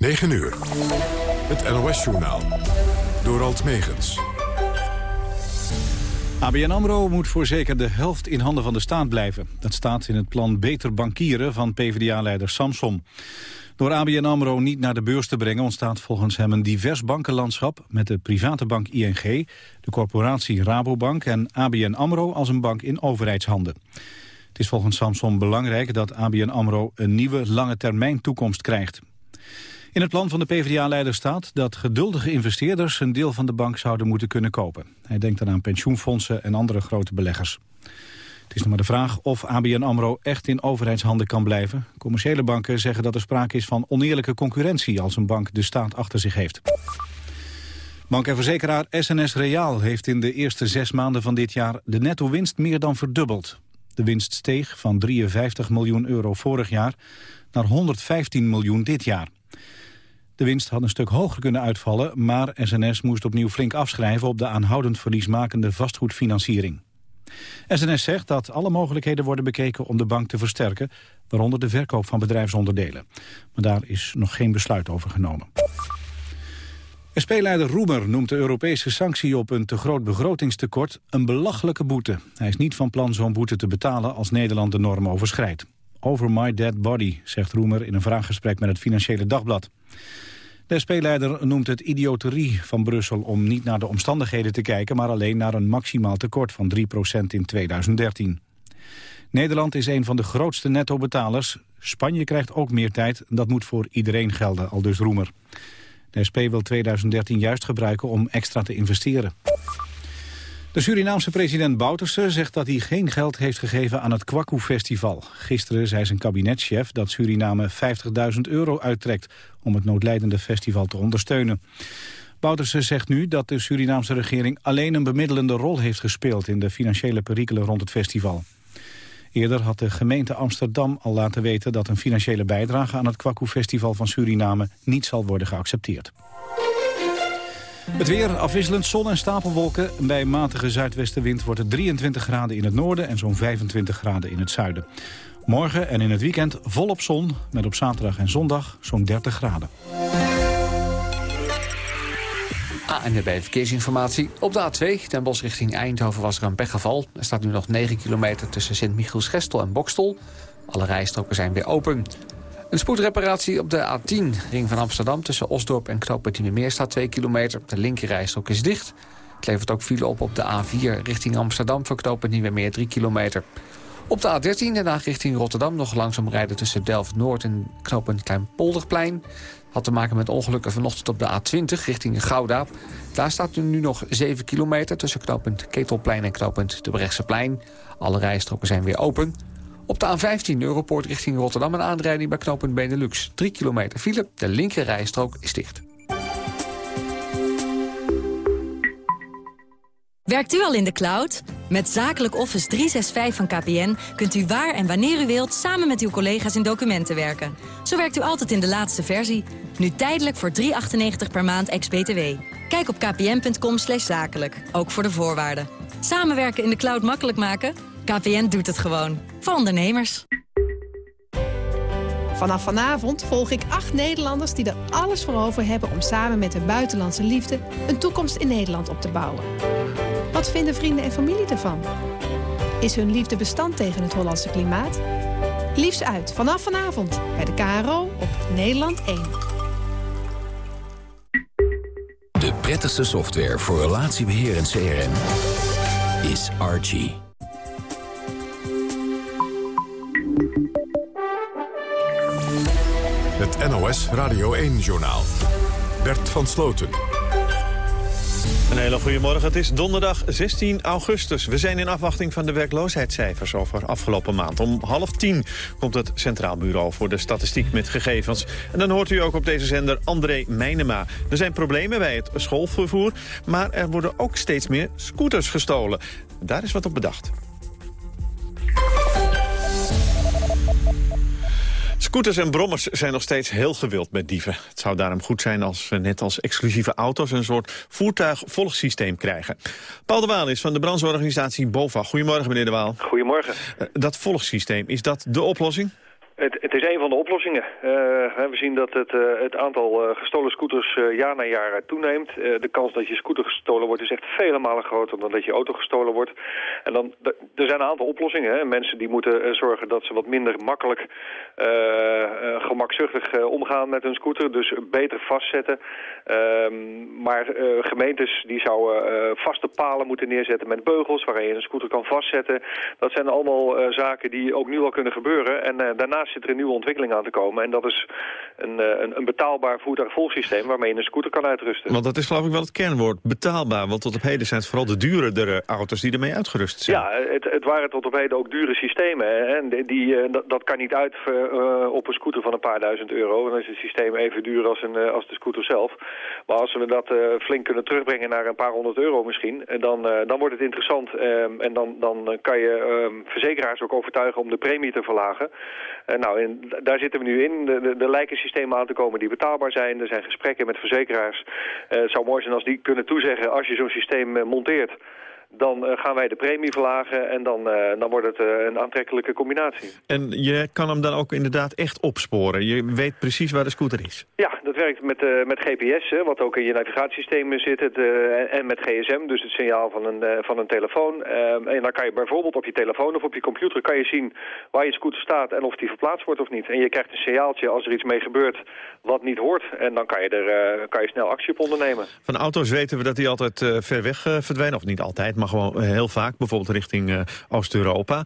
9 uur. Het NOS-journaal. Door Alt Megens. ABN AMRO moet voor zeker de helft in handen van de staat blijven. Dat staat in het plan Beter Bankieren van PvdA-leider Samson. Door ABN AMRO niet naar de beurs te brengen... ontstaat volgens hem een divers bankenlandschap... met de private bank ING, de corporatie Rabobank... en ABN AMRO als een bank in overheidshanden. Het is volgens Samson belangrijk dat ABN AMRO... een nieuwe lange termijn toekomst krijgt. In het plan van de PvdA-leider staat dat geduldige investeerders... een deel van de bank zouden moeten kunnen kopen. Hij denkt dan aan pensioenfondsen en andere grote beleggers. Het is nog maar de vraag of ABN AMRO echt in overheidshanden kan blijven. Commerciële banken zeggen dat er sprake is van oneerlijke concurrentie... als een bank de staat achter zich heeft. Bank en verzekeraar SNS Reaal heeft in de eerste zes maanden van dit jaar... de netto-winst meer dan verdubbeld. De winst steeg van 53 miljoen euro vorig jaar naar 115 miljoen dit jaar. De winst had een stuk hoger kunnen uitvallen, maar SNS moest opnieuw flink afschrijven op de aanhoudend verliesmakende vastgoedfinanciering. SNS zegt dat alle mogelijkheden worden bekeken om de bank te versterken, waaronder de verkoop van bedrijfsonderdelen. Maar daar is nog geen besluit over genomen. SP-leider Roemer noemt de Europese sanctie op een te groot begrotingstekort een belachelijke boete. Hij is niet van plan zo'n boete te betalen als Nederland de norm overschrijdt. Over my dead body, zegt Roemer in een vraaggesprek met het Financiële Dagblad. De SP-leider noemt het idioterie van Brussel om niet naar de omstandigheden te kijken... maar alleen naar een maximaal tekort van 3% in 2013. Nederland is een van de grootste netto-betalers. Spanje krijgt ook meer tijd. Dat moet voor iedereen gelden, al dus Roemer. De SP wil 2013 juist gebruiken om extra te investeren. De Surinaamse president Bouterse zegt dat hij geen geld heeft gegeven aan het Kwaku-festival. Gisteren zei zijn kabinetchef dat Suriname 50.000 euro uittrekt om het noodlijdende festival te ondersteunen. Bouterse zegt nu dat de Surinaamse regering alleen een bemiddelende rol heeft gespeeld in de financiële perikelen rond het festival. Eerder had de gemeente Amsterdam al laten weten dat een financiële bijdrage aan het Kwaku-festival van Suriname niet zal worden geaccepteerd. Het weer afwisselend zon en stapelwolken. Bij matige zuidwestenwind wordt het 23 graden in het noorden en zo'n 25 graden in het zuiden. Morgen en in het weekend volop zon, met op zaterdag en zondag zo'n 30 graden. ANWB Verkeersinformatie. Op de A2, Den Bosch richting Eindhoven, was er een pechgeval. Er staat nu nog 9 kilometer tussen Sint-Michiels-Gestel en Bokstel. Alle rijstroken zijn weer open. Een spoedreparatie op de A10, ring van Amsterdam... tussen Osdorp en Knooppunt Meer staat 2 kilometer. De linkerrijstrook is dicht. Het levert ook file op op de A4 richting Amsterdam... voor Knooppunt Meer 3 kilometer. Op de A13 daarna richting Rotterdam nog langzaam rijden... tussen Delft-Noord en Knooppunt Kleinpolderplein. Had te maken met ongelukken vanochtend op de A20 richting Gouda. Daar staat nu nog 7 kilometer tussen knooppunt Ketelplein en knooppunt de Brechtseplein. Alle rijstroken zijn weer open. Op de A15 Europoort richting Rotterdam een aanrijding bij knooppunt Benelux. 3 kilometer file, de linker rijstrook is dicht. Werkt u al in de cloud? Met Zakelijk Office 365 van KPN kunt u waar en wanneer u wilt... samen met uw collega's in documenten werken. Zo werkt u altijd in de laatste versie. Nu tijdelijk voor 3,98 per maand ex-BTW. Kijk op kpn.com zakelijk, ook voor de voorwaarden. Samenwerken in de cloud makkelijk maken? KPN doet het gewoon. Voor ondernemers. Vanaf vanavond volg ik acht Nederlanders die er alles voor over hebben... om samen met hun buitenlandse liefde een toekomst in Nederland op te bouwen. Wat vinden vrienden en familie ervan? Is hun liefde bestand tegen het Hollandse klimaat? Liefs uit vanaf vanavond bij de KRO op Nederland 1. De prettigste software voor relatiebeheer en CRM is Archie. Radio 1-journaal. Bert van Sloten. Een hele goede morgen. Het is donderdag 16 augustus. We zijn in afwachting van de werkloosheidscijfers over afgelopen maand. Om half tien komt het Centraal Bureau voor de Statistiek met gegevens. En dan hoort u ook op deze zender André Meijnema. Er zijn problemen bij het schoolvervoer, maar er worden ook steeds meer scooters gestolen. Daar is wat op bedacht. Scooters en brommers zijn nog steeds heel gewild met dieven. Het zou daarom goed zijn als we net als exclusieve auto's... een soort voertuigvolgsysteem krijgen. Paul de Waal is van de brandsorganisatie BOVA. Goedemorgen, meneer de Waal. Goedemorgen. Uh, dat volgsysteem, is dat de oplossing? Het, het, is een van de oplossingen. Uh, we zien dat het, uh, het aantal uh, gestolen scooters jaar na jaar toeneemt. de kans dat je scooter gestolen wordt is echt vele malen groter dan dat je auto gestolen wordt. En dan, er zijn een aantal oplossingen. Hè. Mensen die moeten zorgen dat ze wat minder makkelijk gemakzuchtig omgaan met hun scooter. Dus beter vastzetten. Ehm, maar gemeentes die zouden vaste palen moeten neerzetten met beugels waarin je een scooter kan vastzetten. Dat zijn allemaal zaken die ook nu al kunnen gebeuren. En daarnaast zit er een nieuwe ontwikkeling aan te komen. En dat is een, eh, een, een betaalbaar voertuigvolgsysteem waarmee je een scooter kan uitrusten. Want dat is geloof ik wel het kernwoord, betaalbaar. Want tot op heden zijn het vooral de duurdere auto's die ermee uitgerust zijn. Ja, het, het waren tot op heden ook dure systemen. En die, eh, dat, dat, kan niet uit uh, op een scooter van een paar duizend euro. Dan is het systeem even duur als, een, als de scooter zelf. Maar als we dat flink kunnen terugbrengen naar een paar honderd euro misschien... dan, dan wordt het interessant. Ehm, en dan, dan kan je ehm, verzekeraars ook overtuigen om de premie te verlagen nou, en daar zitten we nu in. Er lijken systemen aan te komen die betaalbaar zijn. Er zijn gesprekken met verzekeraars. Uh, het zou mooi zijn als die kunnen toezeggen als je zo'n systeem uh, monteert dan uh, gaan wij de premie verlagen en dan, uh, dan wordt het uh, een aantrekkelijke combinatie. En je kan hem dan ook inderdaad echt opsporen? Je weet precies waar de scooter is? Ja, dat werkt met, met GPS, hè, wat ook in je navigatiesysteem zit, het, en met gsm, dus het signaal van een, van een telefoon. En dan kan je bijvoorbeeld op je telefoon of op je computer kan je zien waar je scooter staat en of die verplaatst wordt of niet. En je krijgt een signaaltje als er iets mee gebeurt wat niet hoort. En dan kan je er kan je snel actie op ondernemen. Van auto's weten we dat die altijd ver weg verdwijnen, of niet altijd, maar gewoon heel vaak, bijvoorbeeld richting uh, Oost-Europa.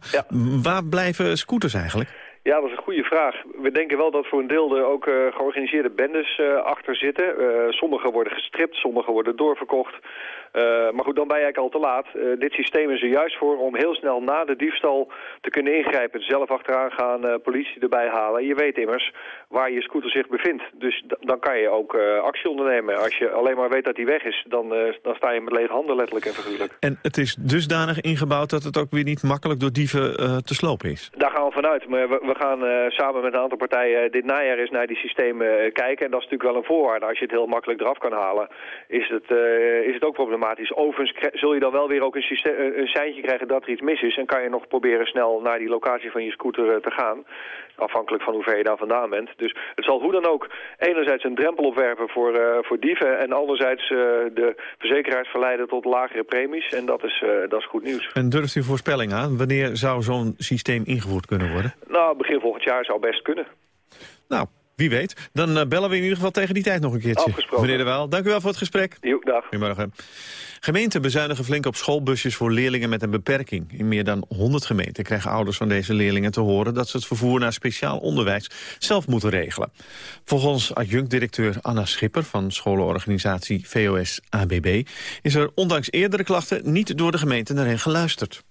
Waar blijven scooters eigenlijk? Ja, dat is een goede vraag. We denken wel dat voor een deel er ook uh, georganiseerde bendes uh, achter zitten. Uh, sommige worden gestript, sommige worden doorverkocht. Uh, maar goed, dan ben je eigenlijk al te laat. Uh, dit systeem is er juist voor om heel snel na de diefstal te kunnen ingrijpen. Zelf achteraan gaan, uh, politie erbij halen. Je weet immers waar je scooter zich bevindt. Dus dan kan je ook actie ondernemen. Als je alleen maar weet dat die weg is, dan, dan sta je met lege handen letterlijk en figuurlijk. En het is dusdanig ingebouwd dat het ook weer niet makkelijk door dieven te slopen is? Daar gaan we vanuit. Maar we, we gaan samen met een aantal partijen dit najaar eens naar die systemen kijken. En dat is natuurlijk wel een voorwaarde. Als je het heel makkelijk eraf kan halen, is het, is het ook problematisch Overigens zul je dan wel weer ook een, systeem, een seintje krijgen dat er iets mis is. En kan je nog proberen snel naar die locatie van je scooter eh, te gaan. Afhankelijk van hoe ver je daar vandaan bent. Dus het zal hoe dan ook enerzijds een drempel opwerpen voor, uh, voor dieven. En anderzijds uh, de verzekeraars verleiden tot lagere premies. En dat is, dat is goed nieuws. En durft u voorspelling aan? Wanneer zou zo'n systeem ingevoerd kunnen worden? Nou, begin volgend jaar zou best kunnen. Nou, wie weet. Dan uh, bellen we in ieder geval tegen die tijd nog een keertje. Afgesproken. Meneer De Waal, dank u wel voor het gesprek. Jo, dag. Goedemorgen. Gemeenten bezuinigen flink op schoolbusjes voor leerlingen met een beperking. In meer dan 100 gemeenten krijgen ouders van deze leerlingen te horen... dat ze het vervoer naar speciaal onderwijs zelf moeten regelen. Volgens adjunct-directeur Anna Schipper van schoolenorganisatie VOS-ABB... is er ondanks eerdere klachten niet door de gemeente naar hen geluisterd.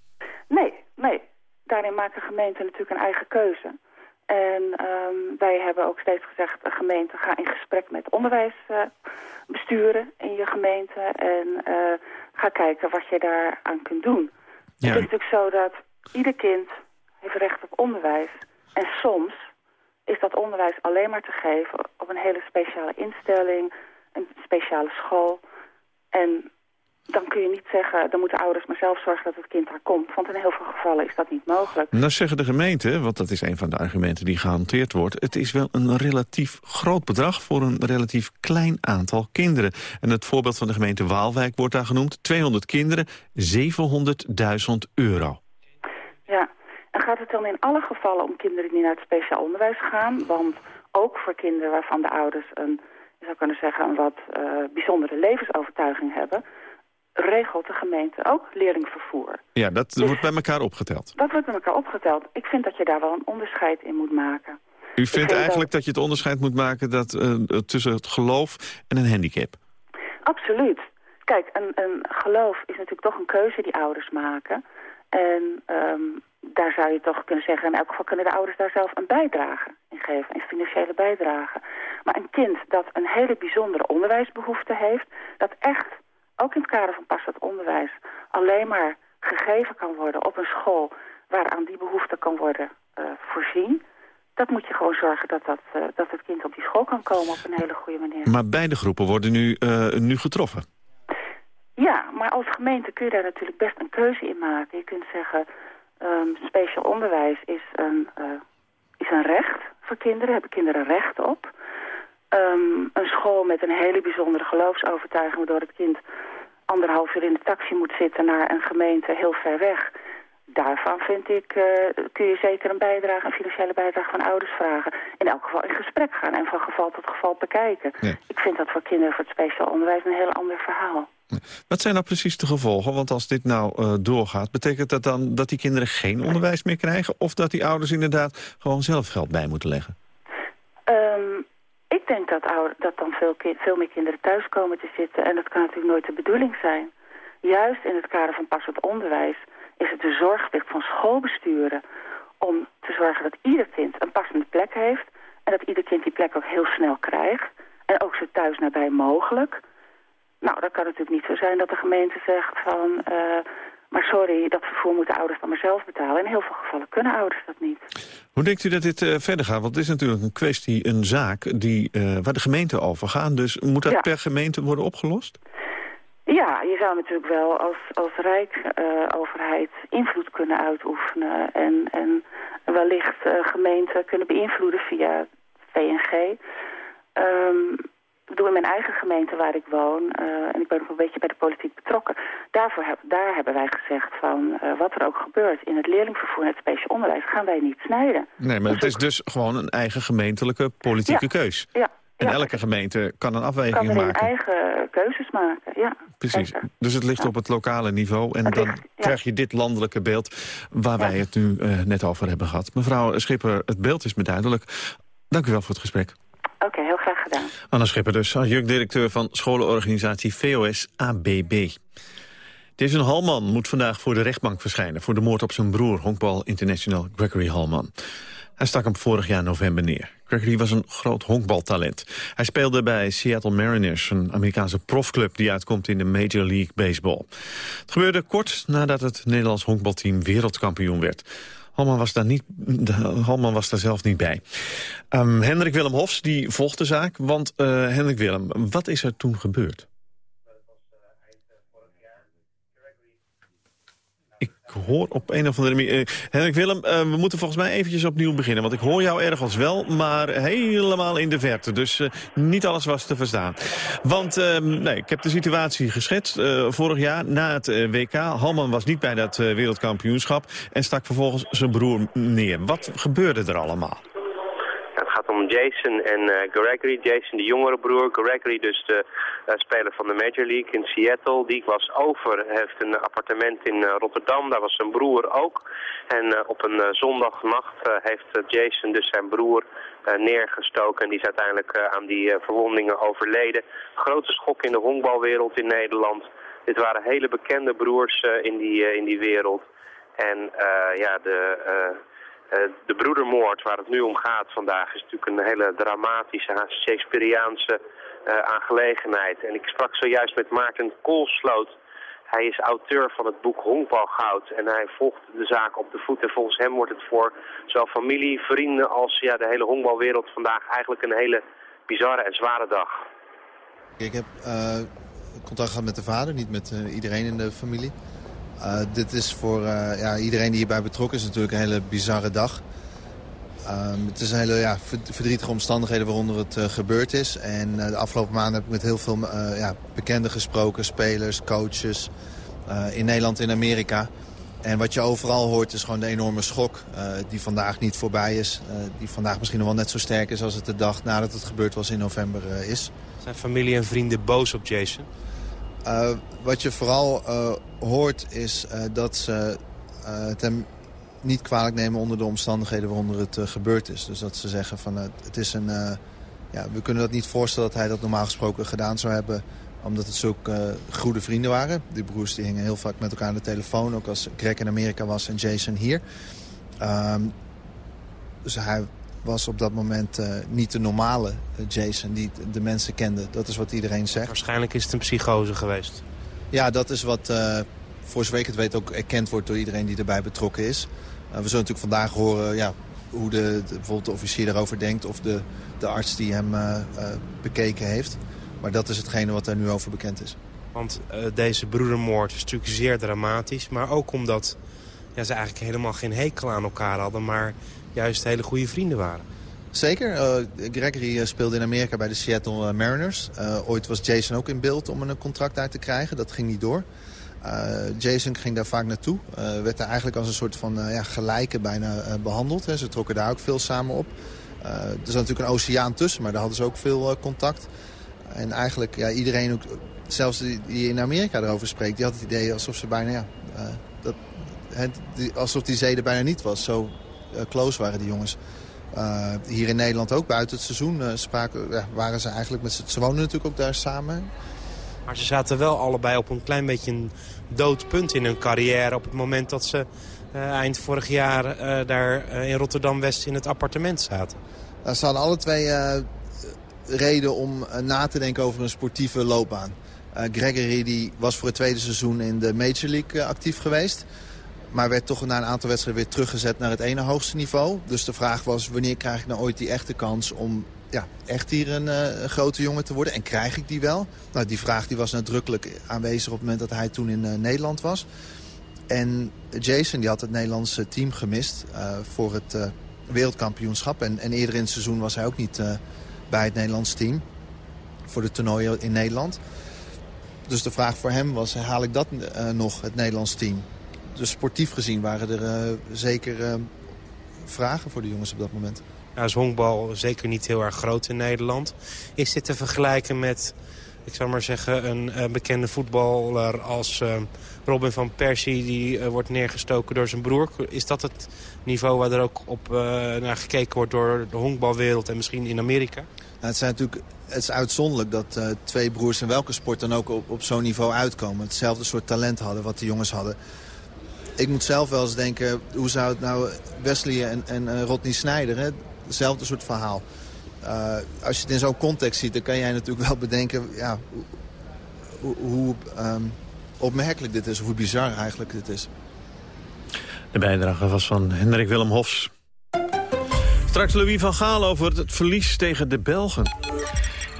Nee, nee. Daarin maken gemeenten natuurlijk een eigen keuze. En um, wij hebben ook steeds gezegd, de gemeente ga in gesprek met onderwijsbesturen uh, in je gemeente. En uh, ga kijken wat je daar aan kunt doen. Ja. Het is natuurlijk zo dat ieder kind heeft recht op onderwijs. En soms is dat onderwijs alleen maar te geven op een hele speciale instelling, een speciale school. En dan kun je niet zeggen, dan moeten ouders maar zelf zorgen dat het kind daar komt. Want in heel veel gevallen is dat niet mogelijk. Nou zeggen de gemeenten, want dat is een van de argumenten die gehanteerd wordt... het is wel een relatief groot bedrag voor een relatief klein aantal kinderen. En het voorbeeld van de gemeente Waalwijk wordt daar genoemd. 200 kinderen, 700.000 euro. Ja, en gaat het dan in alle gevallen om kinderen die naar het speciaal onderwijs gaan? Want ook voor kinderen waarvan de ouders een, je zou kunnen zeggen, een wat uh, bijzondere levensovertuiging hebben regelt de gemeente ook leerlingvervoer. Ja, dat dus wordt bij elkaar opgeteld. Dat wordt bij elkaar opgeteld. Ik vind dat je daar wel een onderscheid in moet maken. U vindt eigenlijk dat... je het onderscheid moet maken dat, uh, tussen het geloof en een handicap? Absoluut. Kijk, een, een geloof is natuurlijk toch een keuze die ouders maken. En um, daar zou je toch kunnen zeggen, in elk geval kunnen de ouders daar zelf een bijdrage in geven, een financiële bijdrage. Maar een kind dat een hele bijzondere onderwijsbehoefte heeft, dat echt ook in het kader van passend onderwijs, alleen maar gegeven kan worden op een school waaraan die behoefte kan worden uh, voorzien. Dat moet je gewoon zorgen dat, dat, uh, dat het kind op die school kan komen op een hele goede manier. Maar beide groepen worden nu, uh, nu getroffen? Ja, maar als gemeente kun je daar natuurlijk best een keuze in maken. Je kunt zeggen, um, speciaal onderwijs is een, is een recht voor kinderen, hebben kinderen recht op. Ehm, een school met een hele bijzondere geloofsovertuiging... waardoor het kind anderhalf uur in de taxi moet zitten naar een gemeente heel ver weg daarvan vind ik, uh, kun je zeker een bijdrage, een financiële bijdrage van ouders vragen. In elk geval in gesprek gaan en van geval tot geval bekijken. Ik vind dat voor kinderen voor het speciaal onderwijs een heel ander verhaal. Wat zijn nou precies de gevolgen? Want als dit nou uh, doorgaat, betekent dat dan dat die kinderen geen onderwijs meer krijgen? Of dat die ouders inderdaad gewoon zelf geld bij moeten leggen? Ik denk dat, ouder, dat dan veel, veel meer kinderen thuis komen te zitten. En dat kan natuurlijk nooit de bedoeling zijn. Juist in het kader van passend onderwijs is het de zorgplicht van schoolbesturen om te zorgen dat ieder kind een passende plek heeft en dat ieder kind die plek ook heel snel krijgt en ook zo thuis nabij mogelijk. Nou, dat kan natuurlijk niet zo zijn dat de gemeente zegt van... Uh, maar sorry, dat vervoer moeten ouders dan maar zelf betalen. In heel veel gevallen kunnen ouders dat niet. Hoe denkt u dat dit uh, verder gaat? Want het is natuurlijk een kwestie, een zaak die, uh, waar de gemeente over gaat. Dus moet dat per gemeente worden opgelost? Ja, je zou natuurlijk wel als, als Rijksoverheid uh, invloed kunnen uitoefenen en, en wellicht gemeenten kunnen beïnvloeden via VNG. Um, ehm, door in mijn eigen gemeente waar ik woon, uh, en ik ben ook een beetje bij de politiek betrokken, daarvoor heb, daar hebben wij gezegd van uh, wat er ook gebeurt in het leerlingvervoer en het speciaal onderwijs gaan wij niet snijden. Nee, maar dus het is dus gewoon een eigen gemeentelijke politieke ja, keus. Ja, en elke gemeente kan een afweging kan maken. Kan eigen keuzes maken, ja. Precies, dus het ligt ja. op het lokale niveau. En het dan ligt, krijg je dit landelijke beeld waar wij het nu uh, net over hebben gehad. Mevrouw Schipper, het beeld is me duidelijk. Dank u wel voor het gesprek. Oké, okay, heel graag gedaan. Anna Schipper dus, adjunct-directeur van scholenorganisatie VOS ABB. Deze Halman moet vandaag voor de rechtbank verschijnen... voor de moord op zijn broer, honkbal international Gregory Halman. Hij stak hem vorig jaar november neer. Gregory was een groot honkbaltalent. Hij speelde bij Seattle Mariners, een Amerikaanse profclub... die uitkomt in de Major League Baseball. Het gebeurde kort nadat het Nederlands honkbalteam wereldkampioen werd. Halman was daar, niet, Halman was daar zelf niet bij. Um, Hendrik Willem Hofs die volgt de zaak. Want uh, Hendrik Willem, wat is er toen gebeurd? Ik hoor op een of andere manier... Uh, Hendrik Willem, uh, we moeten volgens mij eventjes opnieuw beginnen. Want ik hoor jou ergens wel, maar helemaal in de verte. Dus uh, niet alles was te verstaan. Want nee, ik heb de situatie geschetst vorig jaar na het WK. Halman was niet bij dat wereldkampioenschap... en stak vervolgens zijn broer neer. Wat gebeurde er allemaal? Jason en uh, Gregory. Jason de jongere broer, Gregory dus de uh, speler van de Major League in Seattle. Die was over, heeft een appartement in uh, Rotterdam, daar was zijn broer ook. En op een zondagnacht heeft Jason dus zijn broer neergestoken. En die is uiteindelijk aan die verwondingen overleden. Grote schok in de honkbalwereld in Nederland. Dit waren hele bekende broers in, die, in die wereld. En ja, de... Uh, de broedermoord waar het nu om gaat vandaag is natuurlijk een hele dramatische, Shakespeareaanse uh, aangelegenheid. En ik sprak zojuist met Maarten Koolsloot. Hij is auteur van het boek Honkbalgoud en hij volgt de zaak op de voet. En volgens hem wordt het voor zowel familie, vrienden als ja, de hele honkbalwereld vandaag eigenlijk een hele bizarre en zware dag. Ik heb uh, contact gehad met de vader, niet met iedereen in de familie. Uh, dit is voor uh, ja, iedereen die hierbij betrokken is natuurlijk een hele bizarre dag. Uh, het is een hele ja, verdrietige omstandigheden waaronder het uh, gebeurd is. En de afgelopen maanden heb ik met heel veel ja, bekenden gesproken. Spelers, coaches. in Nederland, in Amerika. En wat je overal hoort is gewoon de enorme schok die vandaag niet voorbij is. die vandaag misschien nog wel net zo sterk is als het de dag nadat het gebeurd was in november is. Zijn familie en vrienden boos op Jason? Uh, wat je vooral uh, hoort is uh, dat ze het hem niet kwalijk nemen onder de omstandigheden waaronder het gebeurd is. Dus dat ze zeggen van het is een... ja, we kunnen dat niet voorstellen dat hij dat normaal gesproken gedaan zou hebben omdat het zulke goede vrienden waren. Die broers die hingen heel vaak met elkaar aan de telefoon. Ook als Greg in Amerika was en Jason hier. Um, dus hij was op dat moment uh, niet de normale Jason die de mensen kende. Dat is wat iedereen zegt. Waarschijnlijk is het een psychose geweest. Ja, dat is wat uh, voor zover ik het weet ook erkend wordt door iedereen die erbij betrokken is. Uh, we zullen natuurlijk vandaag horen ja, hoe de, de, bijvoorbeeld de officier daarover denkt... of de, de arts die hem bekeken heeft. Maar dat is hetgene wat er nu over bekend is. Want deze broedermoord is natuurlijk zeer dramatisch. Maar ook omdat ja, ze eigenlijk helemaal geen hekel aan elkaar hadden... maar juist hele goede vrienden waren. Zeker. Uh, Gregory speelde in Amerika bij de Seattle Mariners. Uh, ooit was Jason ook in beeld om een contract uit te krijgen. Dat ging niet door. Jason ging daar vaak naartoe. werd daar eigenlijk als een soort van ja, gelijke bijna behandeld. Hè. Ze trokken daar ook veel samen op. er zat natuurlijk een oceaan tussen, maar daar hadden ze ook veel contact. En eigenlijk ja, iedereen, ook, zelfs die in Amerika erover spreekt... die had het idee alsof ze bijna... Ja, dat, alsof die zee er bijna niet was. Zo close waren die jongens. Uh, hier in Nederland ook, buiten het seizoen, uh, spraken, ja, waren ze eigenlijk met. Ze woonden natuurlijk ook daar samen. Maar ze zaten wel allebei op een klein beetje een dood punt in hun carrière... op het moment dat ze uh, eind vorig jaar daar in Rotterdam-West in het appartement zaten. ze hadden alle twee reden om na te denken over een sportieve loopbaan. Gregory die was voor het tweede seizoen in de Major League actief geweest... Maar werd toch na een aantal wedstrijden weer teruggezet naar het ene hoogste niveau. Dus de vraag was, wanneer krijg ik nou ooit die echte kans om ja, echt hier een, een grote jongen te worden? En krijg ik die wel? Nou, die vraag die was nadrukkelijk aanwezig op het moment dat hij toen in uh, Nederland was. En Jason die had het Nederlandse team gemist uh, voor het wereldkampioenschap. En, en, eerder in het seizoen was hij ook niet bij het Nederlandse team. Voor de toernooien in Nederland. Dus de vraag voor hem was, haal ik dat nog, het Nederlandse team? Dus sportief gezien waren er uh, zeker uh, vragen voor de jongens op dat moment. Nou, is honkbal zeker niet heel erg groot in Nederland. Is dit te vergelijken met, ik zou maar zeggen, een uh, bekende voetballer als Robin van Persie... die wordt neergestoken door zijn broer? Is dat het niveau waar er ook op naar gekeken wordt door de honkbalwereld en misschien in Amerika? Nou, het, zijn natuurlijk, het is uitzonderlijk dat twee broers in welke sport dan ook op, op zo'n niveau uitkomen. Hetzelfde soort talent hadden wat de jongens hadden ik moet zelf wel eens denken, hoe zou het nou Wesley en, en uh, Rodney Snijder, hetzelfde soort verhaal. Uh, als je het in zo'n context ziet, dan kan jij natuurlijk wel bedenken ja, hoe, hoe um, opmerkelijk dit is, hoe bizar eigenlijk dit is. De bijdrage was van Hendrik Willem Hofs. Straks Louis van Gaal over het verlies tegen de Belgen.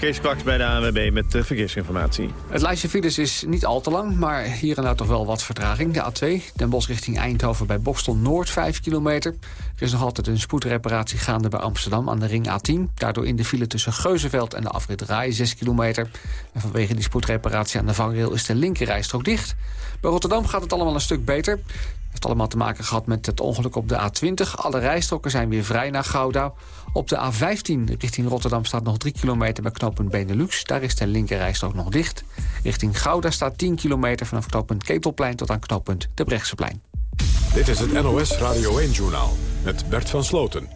Kees Kwaks bij de ANWB met de verkeersinformatie. Het lijstje files is niet al te lang, maar hier en daar toch wel wat vertraging. De A2, Den Bosch richting Eindhoven bij Bokstel Noord, 5 kilometer. Er is nog altijd een spoedreparatie gaande bij Amsterdam aan de ring A10. Daardoor in de file tussen Geuzenveld en de afrit Rai 6 kilometer. En vanwege die spoedreparatie aan de vangrail is de linkerrijstrook dicht. Bij Rotterdam gaat het allemaal een stuk beter heeft allemaal te maken gehad met het ongeluk op de A20. Alle rijstroken zijn weer vrij naar Gouda. Op de A15 richting Rotterdam staat nog 3 kilometer bij knooppunt Benelux. Daar is de linkerrijstrook nog dicht. Richting Gouda staat 10 kilometer vanaf knooppunt Ketelplein tot aan knooppunt De Brechtseplein. Dit is het NOS Radio 1-journaal met Bert van Sloten.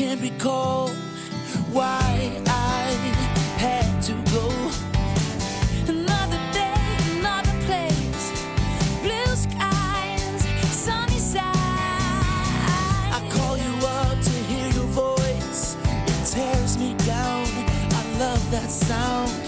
Can't recall why I had to go. Another day, another place, blue skies, sunny side. I call you up to hear your voice, it tears me down. I love that sound.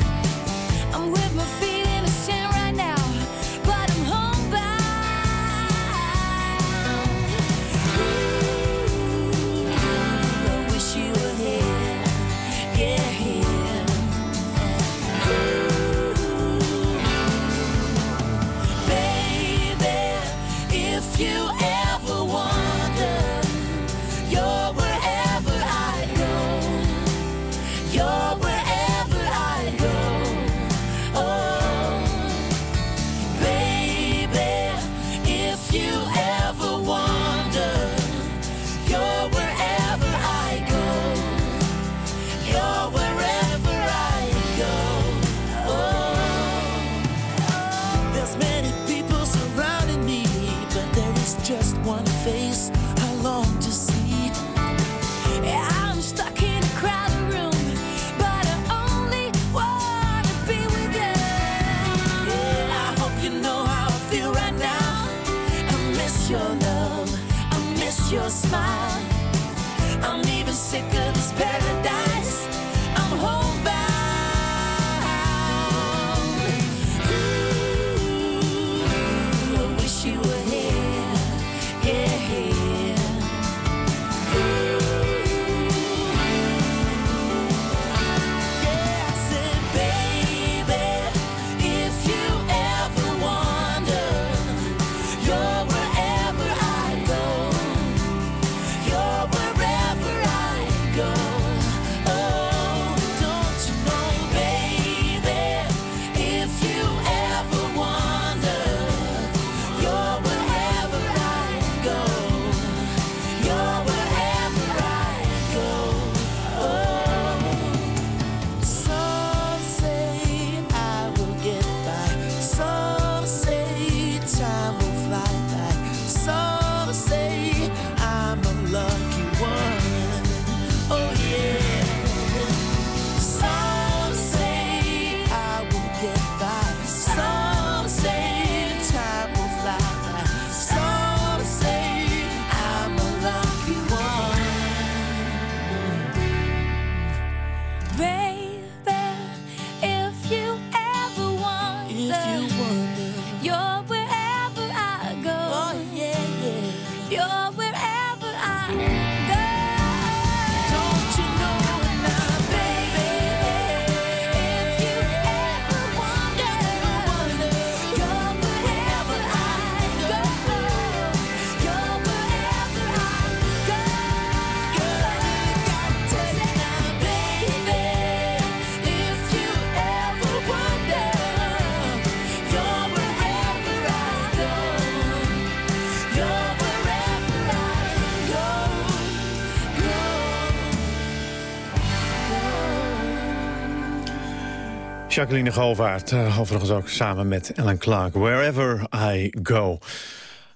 Jacqueline Govaert, eh, overigens ook samen met Ellen Clark. Wherever I go.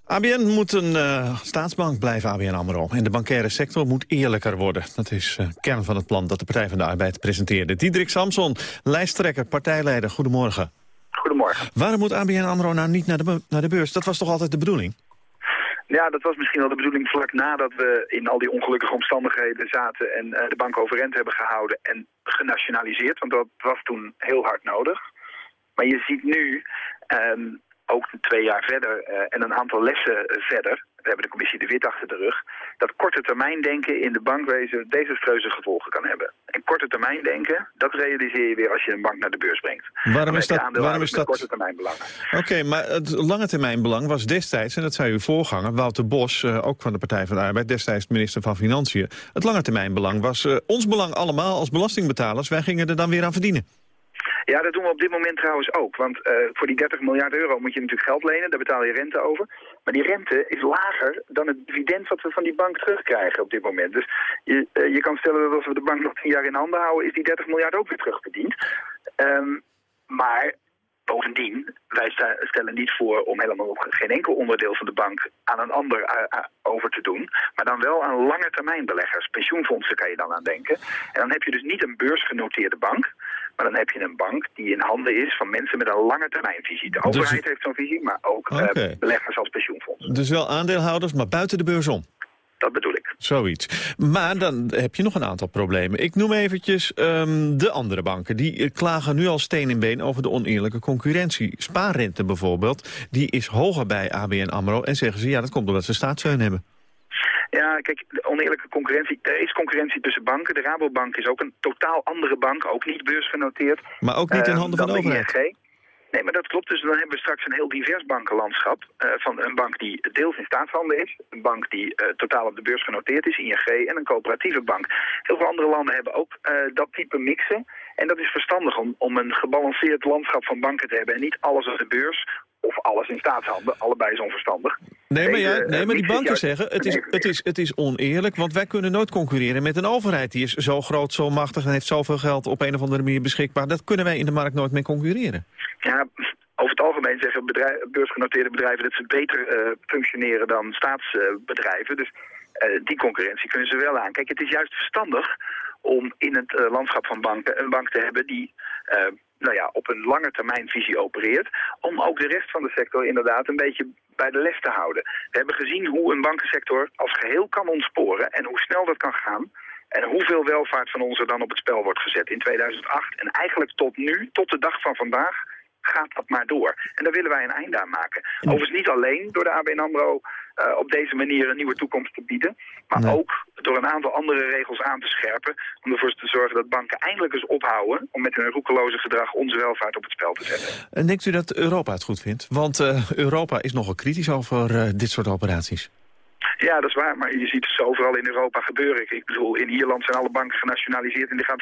ABN moet een eh, staatsbank blijven, ABN AMRO. En de bankaire sector moet eerlijker worden. Dat is eh, kern van het plan dat de Partij van de Arbeid presenteerde. Diederik Samson, lijsttrekker, partijleider. Goedemorgen. Goedemorgen. Waarom moet ABN AMRO nou niet naar de, naar de beurs? Dat was toch altijd de bedoeling? Ja, dat was misschien wel de bedoeling vlak nadat we in al die ongelukkige omstandigheden zaten en eh, de bank overeind hebben gehouden en genationaliseerd, want dat was toen heel hard nodig. Maar je ziet nu, ehm, ook twee jaar verder eh, en een aantal lessen verder, we hebben de commissie De Wit achter de rug, dat korte termijn denken in de bankwezen desastreuze gevolgen kan hebben. En korte termijn denken, dat realiseer je weer als je een bank naar de beurs brengt. Waarom is dat- waarom is dat- korte termijn belangen. Oké, maar het lange termijn belang was destijds, en dat zei uw voorganger, Wouter Bos, eh, ook van de Partij van de Arbeid, destijds minister van Financiën. Het lange termijn belang was eh, ons belang allemaal als belastingbetalers. Wij gingen er dan weer aan verdienen. Ja, dat doen we op dit moment trouwens ook. Want eh, voor die 30 miljard euro moet je natuurlijk geld lenen. Daar betaal je rente over. Maar die rente is lager dan het dividend wat we van die bank terugkrijgen op dit moment. Dus je, eh, je kan stellen dat als we de bank nog 10 jaar in handen houden... is die 30 miljard ook weer terugverdiend. Ehm, maar bovendien, wij stellen niet voor om helemaal nog geen enkel onderdeel van de bank aan een ander eh, over te doen. Maar dan wel aan lange termijn beleggers. Pensioenfondsen kan je dan aan denken. En dan heb je dus niet een beursgenoteerde bank. Maar dan heb je een bank die in handen is van mensen met een lange termijnvisie. De Dus- overheid heeft zo'n visie, maar ook eh, beleggers als pensioenfonds. Dus wel aandeelhouders, maar buiten de beurs om. Dat bedoel ik. Zoiets. Maar dan heb je nog een aantal problemen. Ik noem eventjes ehm, de andere banken. Die eh, klagen nu al steen in been over de oneerlijke concurrentie. Spaarrente bijvoorbeeld, die is hoger bij ABN AMRO. En zeggen ze, ja, dat komt omdat ze staatssteun hebben. Ja, kijk, de oneerlijke concurrentie. Er is concurrentie tussen banken. De Rabobank is ook een totaal andere bank, ook niet beursgenoteerd. Maar ook niet in eh, handen van dan de overheid. ING. Nee, maar dat klopt. Dus dan hebben we straks een heel divers bankenlandschap. eh, van een bank die deels in staatshanden is. Een bank die eh, totaal op de beurs genoteerd is, ING. En een coöperatieve bank. Heel veel andere landen hebben ook eh, dat type mixen. En dat is verstandig om, om een gebalanceerd landschap van banken te hebben. En niet alles op de beurs of alles in staatshanden. Allebei is onverstandig. Nee, maar, ja, nee, eh, maar die banken zeggen, het is, het, is, het is oneerlijk, want wij kunnen nooit concurreren met een overheid. Die is zo groot, zo machtig en heeft zoveel geld op een of andere manier beschikbaar. Dat kunnen wij in de markt nooit mee concurreren. Ja, over het algemeen zeggen bedrijf, beursgenoteerde bedrijven dat ze beter eh, functioneren dan staatsbedrijven. dus eh, die concurrentie kunnen ze wel aan. Kijk, het is juist verstandig om in het landschap van banken een bank te hebben die nou ja, op een lange termijn visie opereert. Om ook de rest van de sector inderdaad een beetje bij de les te houden. We hebben gezien hoe een bankensector als geheel kan ontsporen en hoe snel dat kan gaan. En hoeveel welvaart van ons er dan op het spel wordt gezet in 2008. En eigenlijk tot nu, tot de dag van vandaag, gaat dat maar door. En daar willen wij een einde aan maken. Overigens niet alleen door de ABN AMRO eh, op deze manier een nieuwe toekomst te bieden. Maar ook door een aantal andere regels aan te scherpen. Om ervoor te zorgen dat banken eindelijk eens ophouden om met hun roekeloze gedrag onze welvaart op het spel te zetten. En denkt u dat Europa het goed vindt? Want eh, Europa is nogal kritisch over eh, dit soort operaties. Ja, dat is waar, maar je ziet het zo overal in Europa gebeuren. Ik- Ik bedoel, in Ierland zijn alle banken genationaliseerd en die gaan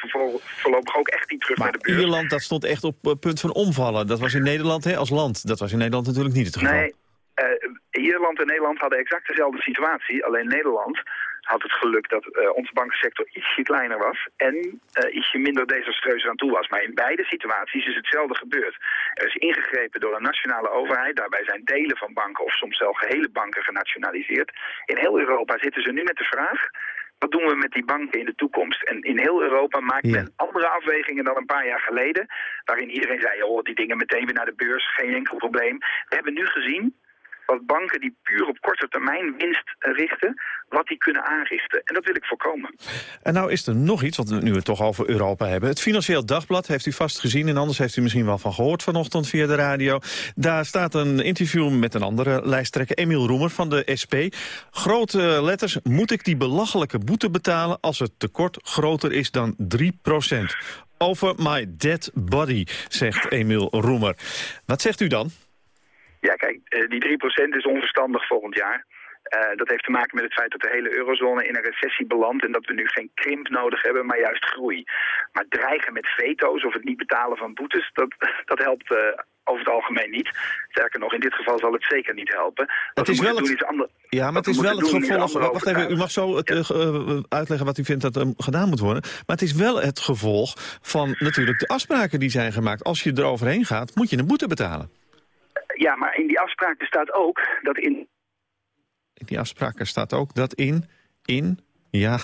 voorlopig ook echt niet terug naar de beurs. Ierland, dat stond echt op eh, punt van omvallen. Dat was in Nederland, hè, als land. Dat was in Nederland natuurlijk niet het geval. Nee, eh, Ierland en Nederland hadden exact dezelfde situatie. Alleen Nederland had het geluk dat eh, onze bankensector ietsje kleiner was en eh, ietsje minder desastreus aan toe was. Maar in beide situaties is hetzelfde gebeurd. Er is ingegrepen door een nationale overheid. Daarbij zijn delen van banken of soms zelfs gehele banken genationaliseerd. In heel Europa zitten ze nu met de vraag... Wat doen we met die banken in de toekomst? En in heel Europa maakt men andere afwegingen dan een paar jaar geleden. Waarin iedereen zei, oh, die dingen meteen weer naar de beurs, geen enkel probleem. We hebben nu gezien wat banken die puur op korte termijn winst eh, richten, wat die kunnen aanrichten. En dat wil ik voorkomen. En nou is er nog iets, wat we nu toch over Europa hebben. Het Financieel Dagblad heeft u vast gezien... en anders heeft u misschien wel van gehoord vanochtend via de radio. Daar staat een interview met een andere lijsttrekker, Emiel Roemer van de SP. Grote letters, moet ik die belachelijke boete betalen... als het tekort groter is dan 3% Over my dead body, zegt Emiel Roemer. Wat zegt u dan? Ja, kijk, eh, die 3% is onverstandig volgend jaar. Uh, dat heeft te maken met het feit dat de hele eurozone in een recessie belandt... en dat we nu geen krimp nodig hebben, maar juist groei. Maar dreigen met veto's of het niet betalen van boetes... dat, dat helpt uh, over het algemeen niet. Sterker nog, in dit geval zal het zeker niet helpen. Het is wel het... het... Ander... Ja, maar het is wel het gevolg... Wacht even, u mag zo het, ja. uh, uitleggen wat u vindt dat er gedaan moet worden. Maar het is wel het gevolg van natuurlijk de afspraken die zijn gemaakt. Als je eroverheen gaat, moet je een boete betalen. Ja, maar in die afspraken staat ook dat in... In die afspraken staat ook dat in... in ja,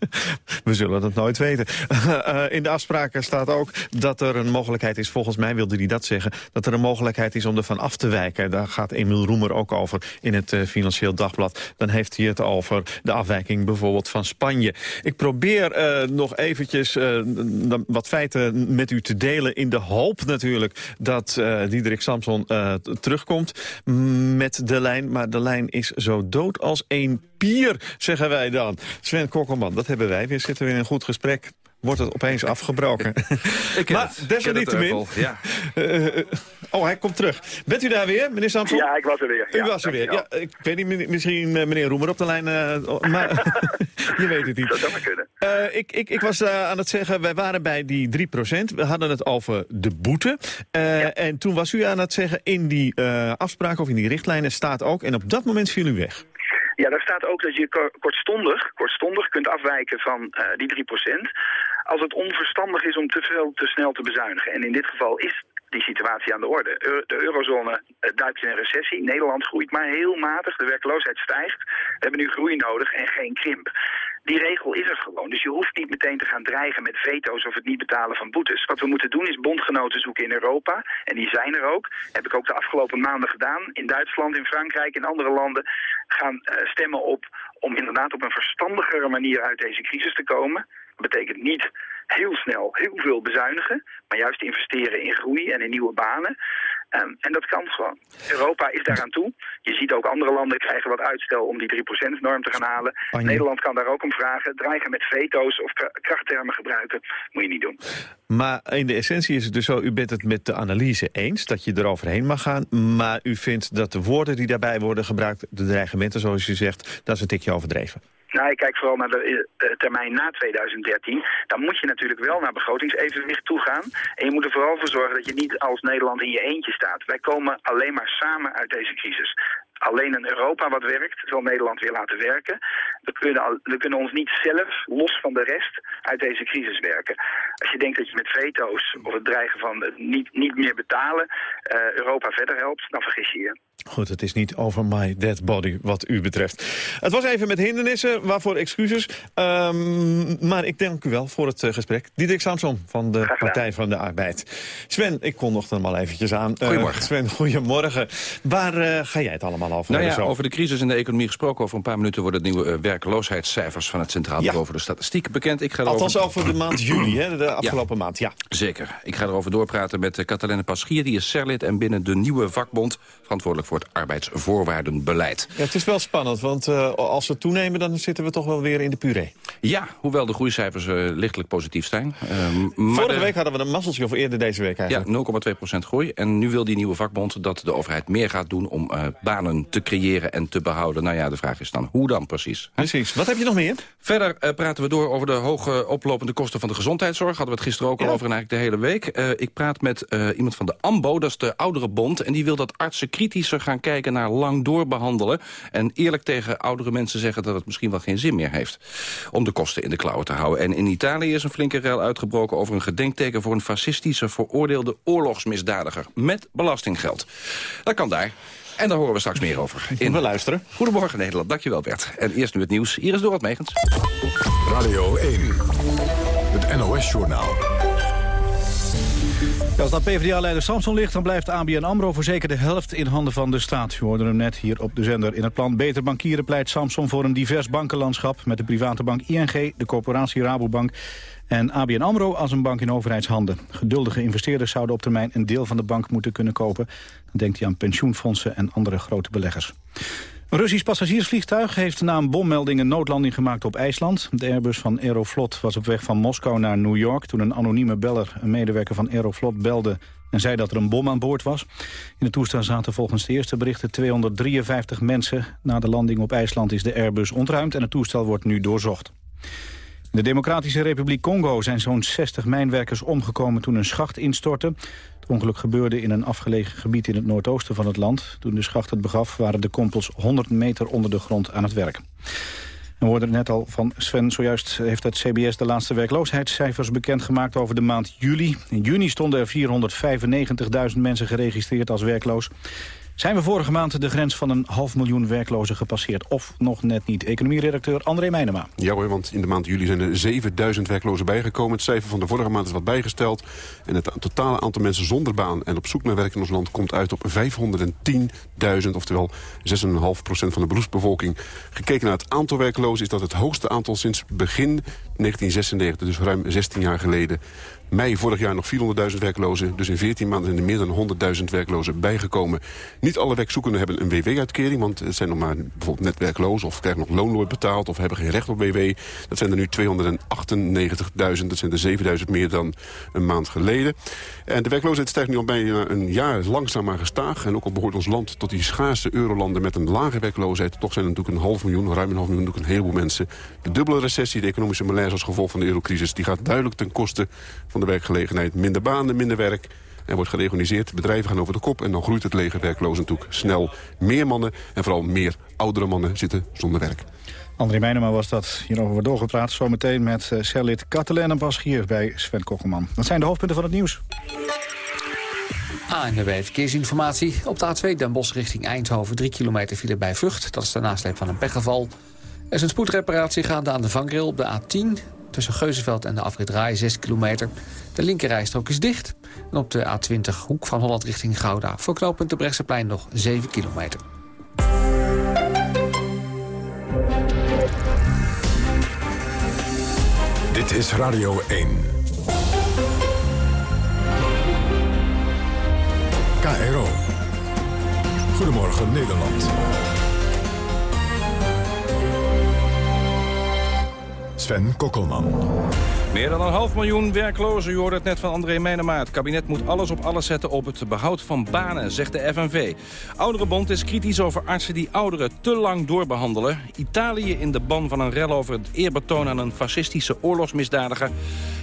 we zullen het nooit weten. Uh, in de afspraken staat ook dat er een mogelijkheid is, volgens mij wilde hij dat zeggen... dat er een mogelijkheid is om ervan af te wijken. Daar gaat Emiel Roemer ook over in het uh, Financieel Dagblad. Dan heeft hij het over de afwijking bijvoorbeeld van Spanje. Ik probeer uh, nog eventjes wat feiten met u te delen... in de hoop natuurlijk dat Diederik Samson terugkomt met de lijn. Maar de lijn is zo dood als één pier, zeggen wij dan. Sven Kokkelman, dat hebben wij. We zitten weer in een goed gesprek. Wordt het opeens afgebroken. Ik maar het. desalniettemin... Ja. Uh, oh, hij komt terug. Bent u daar weer, meneer Samson? Ja, ik was er weer. U ja, was er weer. Ja, ik weet niet, misschien meneer Roemer op de lijn, uh, maar je weet het niet. Dat zou maar kunnen. Uh, ik, ik, ik was aan het zeggen, wij waren bij die 3% We hadden het over de boete. Ja. En toen was u aan het zeggen, in die afspraken of in die richtlijnen staat ook... en op dat moment viel u weg. Ja, daar staat ook dat je kortstondig, kortstondig kunt afwijken van uh, die 3%. Als het onverstandig is om te veel te snel te bezuinigen. En in dit geval is die situatie aan de orde. De eurozone duikt in een recessie. Nederland groeit maar heel matig. De werkloosheid stijgt. We hebben nu groei nodig en geen krimp. Die regel is er gewoon. Dus je hoeft niet meteen te gaan dreigen met veto's of het niet betalen van boetes. Wat we moeten doen is bondgenoten zoeken in Europa. En die zijn er ook. Heb ik ook de afgelopen maanden gedaan. In Duitsland, in Frankrijk, in andere landen gaan uh, stemmen op om inderdaad op een verstandigere manier uit deze crisis te komen. Dat betekent niet heel snel heel veel bezuinigen, maar juist investeren in groei en in nieuwe banen. Um, en dat kan gewoon. Europa is daaraan toe. Je ziet ook andere landen krijgen wat uitstel om die 3%-norm te gaan halen. Anje. Nederland kan daar ook om vragen. Dreigen met veto's of krachttermen gebruiken, moet je niet doen. Maar in de essentie is het dus zo, u bent het met de analyse eens... dat je eroverheen mag gaan, maar u vindt dat de woorden die daarbij worden gebruikt... de dreigementen, zoals u zegt, dat is een tikje overdreven. Nou, ik kijk vooral naar de uh, termijn na 2013. Dan moet je natuurlijk wel naar begrotingsevenwicht toe gaan. En je moet er vooral voor zorgen dat je niet als Nederland in je eentje staat. Wij komen alleen maar samen uit deze crisis. Alleen in Europa wat werkt, zal Nederland weer laten werken. We kunnen, we kunnen ons niet zelf, los van de rest, uit deze crisis werken. Als je denkt dat je met veto's of het dreigen van het niet, niet meer betalen uh, Europa verder helpt, dan vergis je je. Goed, het is niet over my dead body wat u betreft. Het was even met hindernissen, waarvoor excuses. Um, maar ik dank u wel voor het uh, gesprek. Diederik Samson van de Partij van de Arbeid. Sven, ik kon nog maar eventjes aan. Goedemorgen. Uh, Sven, goedemorgen. Waar uh, ga jij het allemaal over nou ja? Over de crisis in de economie gesproken. Over een paar minuten worden de nieuwe werkloosheidscijfers... van het Centraal Bureau ja. voor de Statistiek bekend. Ik ga Althans erover... over de maand juli, hè, de afgelopen ja. maand. Ja. Zeker. Ik ga erover doorpraten met Cataline Paschier. Die is serlid en binnen de nieuwe vakbond... verantwoordelijk voor het arbeidsvoorwaardenbeleid. Ja, het is wel spannend, want uh, als ze toenemen... dan zitten we toch wel weer in de puree. Ja, hoewel de groeicijfers uh, lichtelijk positief zijn. Uh, Vorige de... week hadden we een mazzeltje, of eerder deze week eigenlijk. Ja, 0,2% groei. En nu wil die nieuwe vakbond dat de overheid meer gaat doen... om uh, te creëren en te behouden. Nou ja, de vraag is dan, hoe dan precies? Hè? Precies. Wat heb je nog meer? Verder uh, praten we door over de hoge oplopende kosten van de gezondheidszorg. Hadden we het gisteren ook ja. al over en eigenlijk de hele week. Uh, ik praat met uh, iemand van de AMBO, dat is de oudere bond. En die wil dat artsen kritischer gaan kijken naar lang doorbehandelen. En eerlijk tegen oudere mensen zeggen dat het misschien wel geen zin meer heeft. Om de kosten in de klauwen te houden. En in Italië is een flinke rel uitgebroken over een gedenkteken... voor een fascistische veroordeelde oorlogsmisdadiger. Met belastinggeld. Dat kan daar. En daar horen we straks meer over. In... We luisteren. Goedemorgen Nederland, dankjewel Bert. En eerst nu het nieuws. Hier is Dorot Megens. Radio 1, het NOS-journaal. Als dat PvdA-leider Samson ligt, dan blijft ABN AMRO voor zeker de helft in handen van de staat. Je hoorde hem net hier op de zender. In het plan Beter Bankieren pleit Samson voor een divers bankenlandschap... met de private bank ING, de corporatie Rabobank en ABN AMRO als een bank in overheidshanden. Geduldige investeerders zouden op termijn een deel van de bank moeten kunnen kopen. Dan denkt hij aan pensioenfondsen en andere grote beleggers. Een Russisch passagiersvliegtuig heeft na een bommelding een noodlanding gemaakt op IJsland. De Airbus van Aeroflot was op weg van Moskou naar New York... toen een anonieme beller, een medewerker van Aeroflot, belde... en zei dat er een bom aan boord was. In het toestel zaten volgens de eerste berichten 253 mensen. Na de landing op IJsland is de Airbus ontruimd... en het toestel wordt nu doorzocht. In de Democratische Republiek Congo zijn zo'n 60 mijnwerkers omgekomen toen een schacht instortte. Het ongeluk gebeurde in een afgelegen gebied in het noordoosten van het land. Toen de schacht het begaf waren de kompels 100 meter onder de grond aan het werk. We hoorden net al van Sven. Zojuist heeft het CBS de laatste werkloosheidscijfers bekendgemaakt over de maand juli. In juni stonden er 495.000 mensen geregistreerd als werkloos. Zijn we vorige maand de grens van een half miljoen werklozen gepasseerd? Of nog net niet? Economieredacteur André Meijnema. Ja hoor, want in de maand juli zijn er 7000 werklozen bijgekomen. Het cijfer van de vorige maand is wat bijgesteld. En het totale aantal mensen zonder baan en op zoek naar werk in ons land... komt uit op 510.000, oftewel 6,5% van de beroepsbevolking. Gekeken naar het aantal werklozen is dat het hoogste aantal sinds begin 1996, dus ruim 16 jaar geleden. Mei vorig jaar nog 400.000 werklozen. Dus in 14 maanden zijn er meer dan 100.000 werklozen bijgekomen. Niet alle werkzoekenden hebben een WW-uitkering. Want het zijn nog maar bijvoorbeeld net werkloos of krijgen nog loonlooi betaald... of hebben geen recht op WW. Dat zijn er nu 298.000. Dat zijn er 7.000 meer dan een maand geleden. En de werkloosheid stijgt nu al bijna een jaar langzaam maar gestaag. En ook al behoort ons land tot die schaarste eurolanden met een lage werkloosheid. Toch zijn er natuurlijk een half miljoen, ruim een half miljoen, natuurlijk een heleboel mensen. De dubbele recessie, de economische malaise als gevolg van de eurocrisis... die gaat duidelijk ten koste van de werkgelegenheid. Minder banen, minder werk. Er wordt gereorganiseerd, bedrijven gaan over de kop... en dan groeit het leger werklozen natuurlijk snel. Meer mannen en vooral meer oudere mannen zitten zonder werk. André Meijnema was dat. Hierover wordt doorgepraat. Zometeen met uh, Cellid Katelijn Paschier bij Sven Kokkelman. Dat zijn de hoofdpunten van het nieuws. ANWB Verkeersinformatie. Op de A2 Den Bosch richting Eindhoven. 3 kilometer file bij Vught. Dat is de nasleep van een pechgeval. Er is een spoedreparatie gaande aan de vangrail op de A10. Tussen Geuzenveld en de afrit Rai 6 kilometer. De linkerrijstrook is dicht. En op de A20 hoek van Holland richting Gouda. Voor knooppunt de Brechtseplein nog 7 kilometer. Dit is Radio 1. KRO. Goedemorgen Nederland. Sven Kokkelman. Meer dan een half miljoen werklozen, u hoorde het net van André Meijnema. Het kabinet moet alles op alles zetten op het behoud van banen, zegt de FNV. Ouderenbond is kritisch over artsen die ouderen te lang doorbehandelen. Italië in de ban van een rel over het eerbetoon aan een fascistische oorlogsmisdadiger.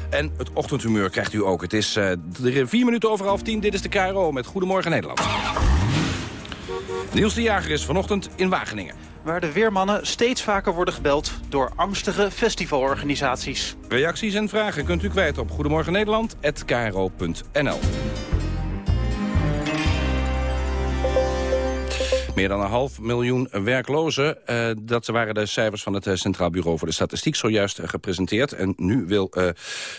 En het ochtendhumeur krijgt u ook. Het is uh, vier minuten over half tien. Dit is de KRO met Goedemorgen Nederland. Niels de Jager is vanochtend in Wageningen waar de weermannen steeds vaker worden gebeld door angstige festivalorganisaties. Reacties en vragen kunt u kwijt op goedemorgennederland.kro.nl. Meer dan een half miljoen werklozen. Uh, dat waren de cijfers van het eh, Centraal Bureau voor de Statistiek zojuist uh, gepresenteerd. En nu wil uh,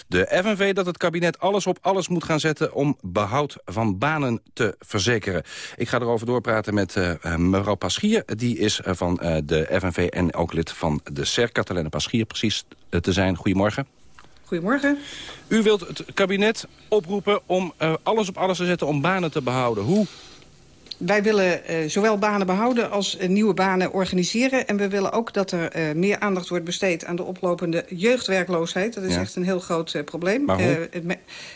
de FNV dat het kabinet alles op alles moet gaan zetten... om behoud van banen te verzekeren. Ik ga erover doorpraten met mevrouw Paschier. Die is van de FNV en ook lid van de SER. Catalene Paschier precies te zijn. Goedemorgen. Goedemorgen. U wilt het kabinet oproepen om alles op alles te zetten om banen te behouden. Hoe wij willen uh, zowel banen behouden als uh, nieuwe banen organiseren. En we willen ook dat er uh, meer aandacht wordt besteed aan de oplopende jeugdwerkloosheid. Dat is ja. echt een heel groot probleem.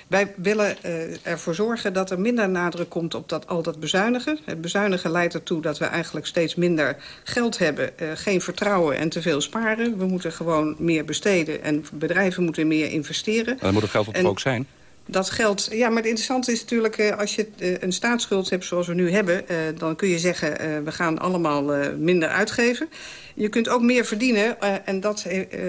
wij willen ervoor zorgen dat er minder nadruk komt op dat, al dat bezuinigen. Het bezuinigen leidt ertoe dat we eigenlijk steeds minder geld hebben. geen vertrouwen en te veel sparen. We moeten gewoon meer besteden en bedrijven moeten meer investeren. En dan moet er geld op en, ook zijn. Dat geldt. Ja, maar het interessante is natuurlijk... Uh, als je uh, een staatsschuld hebt zoals we nu hebben... Uh, dan kun je zeggen, we gaan allemaal minder uitgeven. Je kunt ook meer verdienen en dat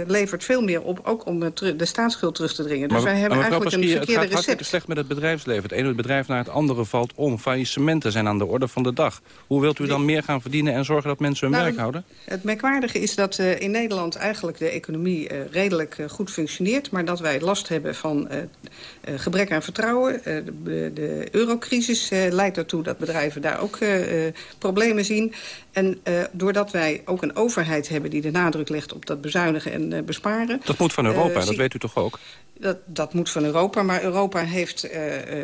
levert veel meer op... ook om de staatsschuld terug te dringen. Dus maar, wij hebben eigenlijk Pasquier, een verkeerde het gaat recept. slecht met het bedrijfsleven. Het ene bedrijf naar het andere valt om. Faillissementen zijn aan de orde van de dag. Hoe wilt u dan meer gaan verdienen en zorgen dat mensen hun nou, werk houden? Het merkwaardige is dat in Nederland eigenlijk de economie redelijk goed functioneert... maar dat wij last hebben van gebrek aan vertrouwen. De, de eurocrisis leidt ertoe dat bedrijven daar ook problemen zien. En doordat wij ook een overheid hebben die de nadruk legt op dat bezuinigen en besparen... Dat moet van Europa, dat weet u toch ook? Dat, dat moet van Europa, maar Europa heeft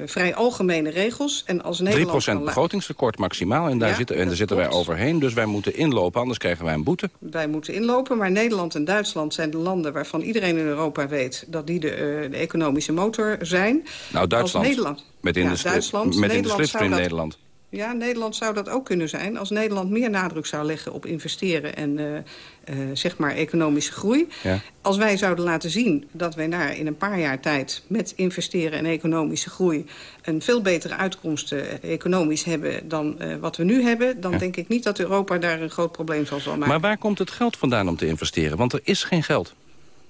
vrij algemene regels. En als Nederland 3% begrotingstekort maximaal en daar, Ja, zitten, en daar zitten wij overheen. Dus wij moeten inlopen, anders krijgen wij een boete. Wij moeten inlopen, maar Nederland en Duitsland zijn de landen... waarvan iedereen in Europa weet dat die de, eh, de economische motor zijn. Nou, Duitsland. Als Nederland, Met in Ja, de, Duitsland. met in de slipstream Nederland. Ja, Nederland zou dat ook kunnen zijn als Nederland meer nadruk zou leggen op investeren en eh, eh, zeg maar economische groei. Ja. Als wij zouden laten zien dat wij daar in een paar jaar tijd met investeren en economische groei een veel betere uitkomst eh, economisch hebben dan wat we nu hebben, dan Ja. denk ik niet dat Europa daar een groot probleem van zal maken. Maar waar komt het geld vandaan om te investeren? Want er is geen geld.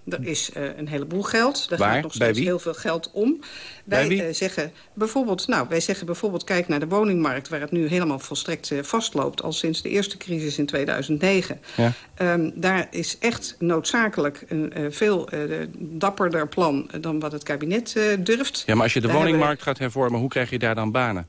Er is eh, een heleboel geld. Waar? gaat nog steeds heel veel geld om. Wij, eh, zeggen bijvoorbeeld, nou, wij zeggen bijvoorbeeld, kijk naar de woningmarkt... waar het nu helemaal volstrekt eh, vastloopt, al sinds de eerste crisis in 2009. Ja. Ehm, daar is echt noodzakelijk een veel dapperder plan dan wat het kabinet durft. Ja, maar als je de Daar hebben woningmarkt gaat hervormen, hoe krijg je daar dan banen?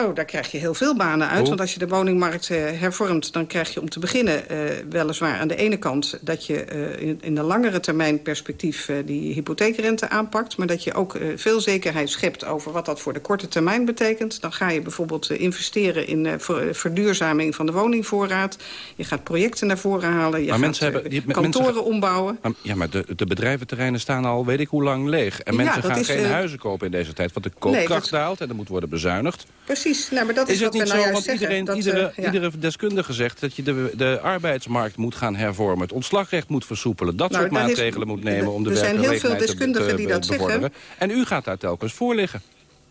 Oh, daar krijg je heel veel banen uit. Hoe? Want als je de woningmarkt eh, hervormt... dan krijg je om te beginnen eh, weliswaar aan de ene kant... dat je eh, in, in de langere termijn perspectief die hypotheekrente aanpakt... maar dat je ook veel zekerheid schept over wat dat voor de korte termijn betekent. Dan ga je bijvoorbeeld investeren in ver- verduurzaming van de woningvoorraad. Je gaat projecten naar voren halen. Je Maar gaat mensen hebben- die- kantoren mensen- ombouwen. Maar- Ja, maar de, de bedrijventerreinen staan al weet ik hoe lang leeg. En Ja, mensen gaan is, geen huizen kopen in deze tijd. Want de koopkracht dat- daalt en er moet worden bezuinigd. Precies, nou, maar dat is, Is het wat niet nou zo, want zeggen. iedereen, dat, iedere, eh, ja. iedere deskundige zegt dat je de, de arbeidsmarkt moet gaan hervormen. Het ontslagrecht moet versoepelen. Dat Nou, soort maatregelen moet nemen om de er zijn heel veel werkgelegenheid te- deskundigen te, die dat zeggen. En u gaat daar telkens voor liggen.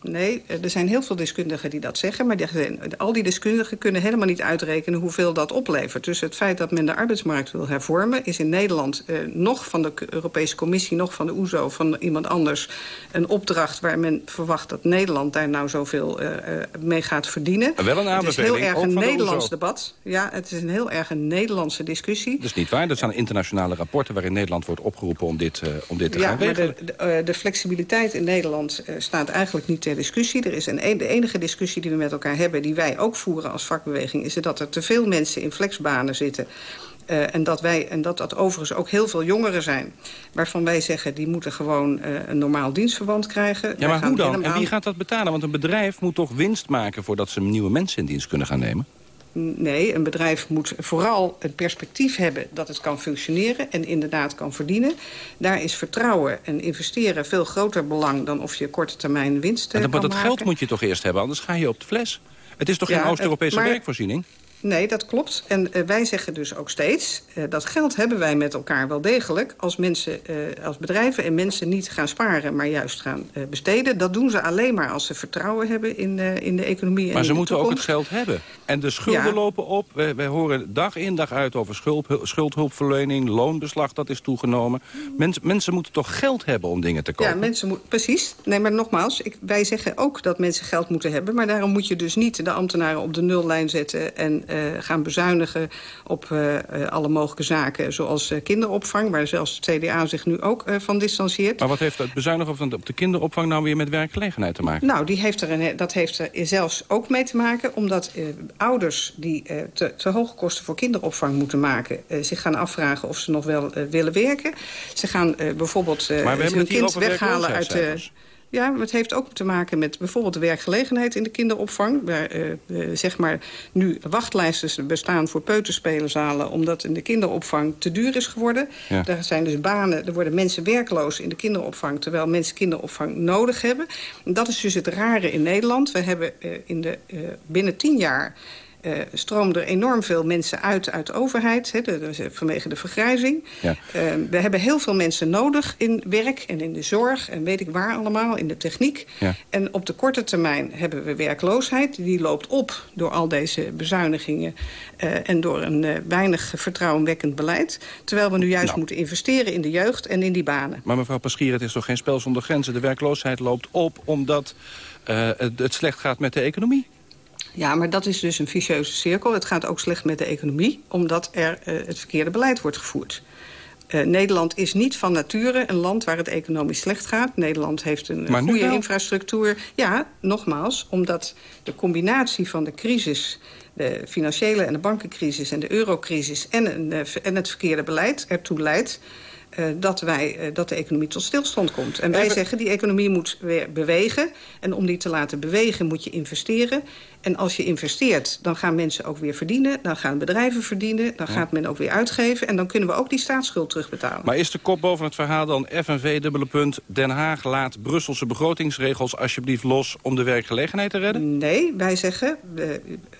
Nee, er zijn heel veel deskundigen die dat zeggen... maar die zijn- al die deskundigen kunnen helemaal niet uitrekenen hoeveel dat oplevert. Dus het feit dat men de arbeidsmarkt wil hervormen... is in Nederland eh, nog van de Europese Commissie, nog van de OESO... van iemand anders een opdracht waar men verwacht... dat Nederland daar nou zoveel eh, eh, mee gaat verdienen. Wel een Het is heel aanbeveling, erg een de Nederlands debat. Ja, het is een heel erg een Nederlandse discussie. Dat is niet waar. Er staan internationale rapporten waarin Nederland wordt opgeroepen om dit, eh, om dit te Ja, gaan regelen. de, de, eh, de flexibiliteit in Nederland staat eigenlijk niet ter discussie. Er is een, de enige discussie die we met elkaar hebben... die wij ook voeren als vakbeweging... is dat er te veel mensen in flexbanen zitten... Eh, en, dat wij, en dat dat overigens ook heel veel jongeren zijn... waarvan wij zeggen, die moeten gewoon eh, een normaal dienstverband krijgen. Ja, maar hoe dan? En wie gaat dat betalen? Want een bedrijf moet toch winst maken voordat ze nieuwe mensen in dienst kunnen gaan nemen? Nee, een bedrijf moet vooral het perspectief hebben dat het kan functioneren en inderdaad kan verdienen. Daar is vertrouwen en investeren veel groter belang dan of je korte termijn winst dan, kan dat maken. geld moet je toch eerst hebben, anders ga je op de fles. Het is toch Ja, geen Oost-Europese maar- werkvoorziening? Nee, dat klopt. En eh, wij zeggen dus ook steeds... eh, dat geld hebben wij met elkaar wel degelijk... als, mensen, eh, als bedrijven en mensen niet gaan sparen... maar juist gaan besteden. Dat doen ze alleen maar als ze vertrouwen hebben in, in de economie Maar ze moeten ook het geld hebben. En de schulden Ja. lopen op. Wij, wij horen dag in dag uit over schuld, schuldhulpverlening, loonbeslag dat is toegenomen. Mensen, mensen moeten toch geld hebben om dingen te kopen? Ja, mensen moeten precies. Nee, maar nogmaals, ik, wij zeggen ook dat mensen geld moeten hebben. Maar daarom moet je dus niet de ambtenaren op de nullijn zetten... en gaan bezuinigen op eh, eh, alle mogelijke zaken... zoals eh, kinderopvang, waar zelfs het CDA zich nu ook eh, van distancieert. Maar wat heeft het bezuinigen op de kinderopvang nou weer met werkgelegenheid te maken? Nou, die heeft er een, dat heeft er zelfs ook mee te maken... omdat eh, ouders die eh, te, te hoge kosten voor kinderopvang moeten maken... eh, zich gaan afvragen of ze nog wel eh, willen werken. Ze gaan eh, bijvoorbeeld eh hun kind weghalen uit... de. Ja, maar het heeft ook te maken met bijvoorbeeld de werkgelegenheid in de kinderopvang. Waar eh, eh, zeg maar nu wachtlijsten bestaan voor peuterspeelzalen... omdat in de kinderopvang te duur is geworden. Ja. Daar zijn dus banen, er worden mensen werkloos in de kinderopvang... terwijl mensen kinderopvang nodig hebben. En dat is dus het rare in Nederland. We hebben eh, in de, binnen tien jaar... eh stroomden er enorm veel mensen uit uit de overheid, hè, de- de- vanwege de vergrijzing. Ja. Eh, we hebben heel veel mensen nodig in werk en in de zorg en weet ik waar allemaal, in de techniek. Ja. En op de korte termijn hebben we werkloosheid. Die loopt op door al deze bezuinigingen eh, en door een weinig vertrouwenwekkend beleid. Terwijl we nu juist Nou. moeten investeren in de jeugd en in die banen. Maar mevrouw Paschier, het is toch geen spel zonder grenzen? De werkloosheid loopt op omdat het, het slecht gaat met de economie. Ja, maar dat is dus een vicieuze cirkel. Het gaat ook slecht met de economie, omdat er eh, het verkeerde beleid wordt gevoerd. Uh, Nederland is niet van nature een land waar het economisch slecht gaat. Nederland heeft een Maar nu goede infrastructuur. Ja, nogmaals, omdat de combinatie van de crisis... de financiële en de bankencrisis en de eurocrisis... en, een, eh, en het verkeerde beleid ertoe leidt... eh, dat, wij, eh, dat de economie tot stilstand komt. En wij Even- zeggen, die economie moet weer bewegen. En om die te laten bewegen moet je investeren. En als je investeert, dan gaan mensen ook weer verdienen. Dan gaan bedrijven verdienen. Dan gaat men ook weer uitgeven. En dan kunnen we ook die staatsschuld terugbetalen. Maar is de kop boven het verhaal dan FNV, dubbele punt... Den Haag laat Brusselse begrotingsregels alsjeblieft los... om de werkgelegenheid te redden? Nee, wij zeggen,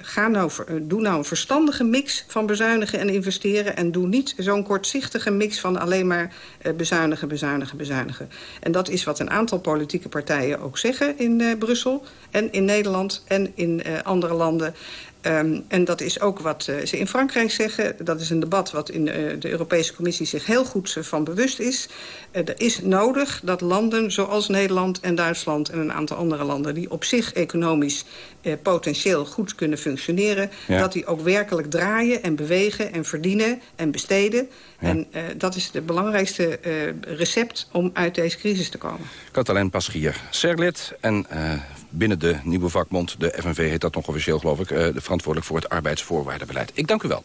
ga nou, eh, doe nou een verstandige mix van bezuinigen en investeren... en doe niet zo'n kortzichtige mix van alleen maar eh, bezuinigen, bezuinigen, bezuinigen. En dat is wat een aantal politieke partijen ook zeggen in eh, Brussel... en in Nederland en in andere landen... Ehm, en dat is ook wat eh, ze in Frankrijk zeggen. Dat is een debat wat in eh, de Europese Commissie zich heel goed eh, van bewust is. Eh, er is nodig dat landen zoals Nederland en Duitsland... en een aantal andere landen die op zich economisch eh, potentieel goed kunnen functioneren... Ja. dat die ook werkelijk draaien en bewegen en verdienen en besteden. En eh, dat is het belangrijkste eh, recept om uit deze crisis te komen. Catalijn Paschier, Serlid en eh, binnen de nieuwe vakbond... de FNV heet dat nog officieel, geloof ik... eh, de verantwoordelijk voor het arbeidsvoorwaardenbeleid. Ik dank u wel.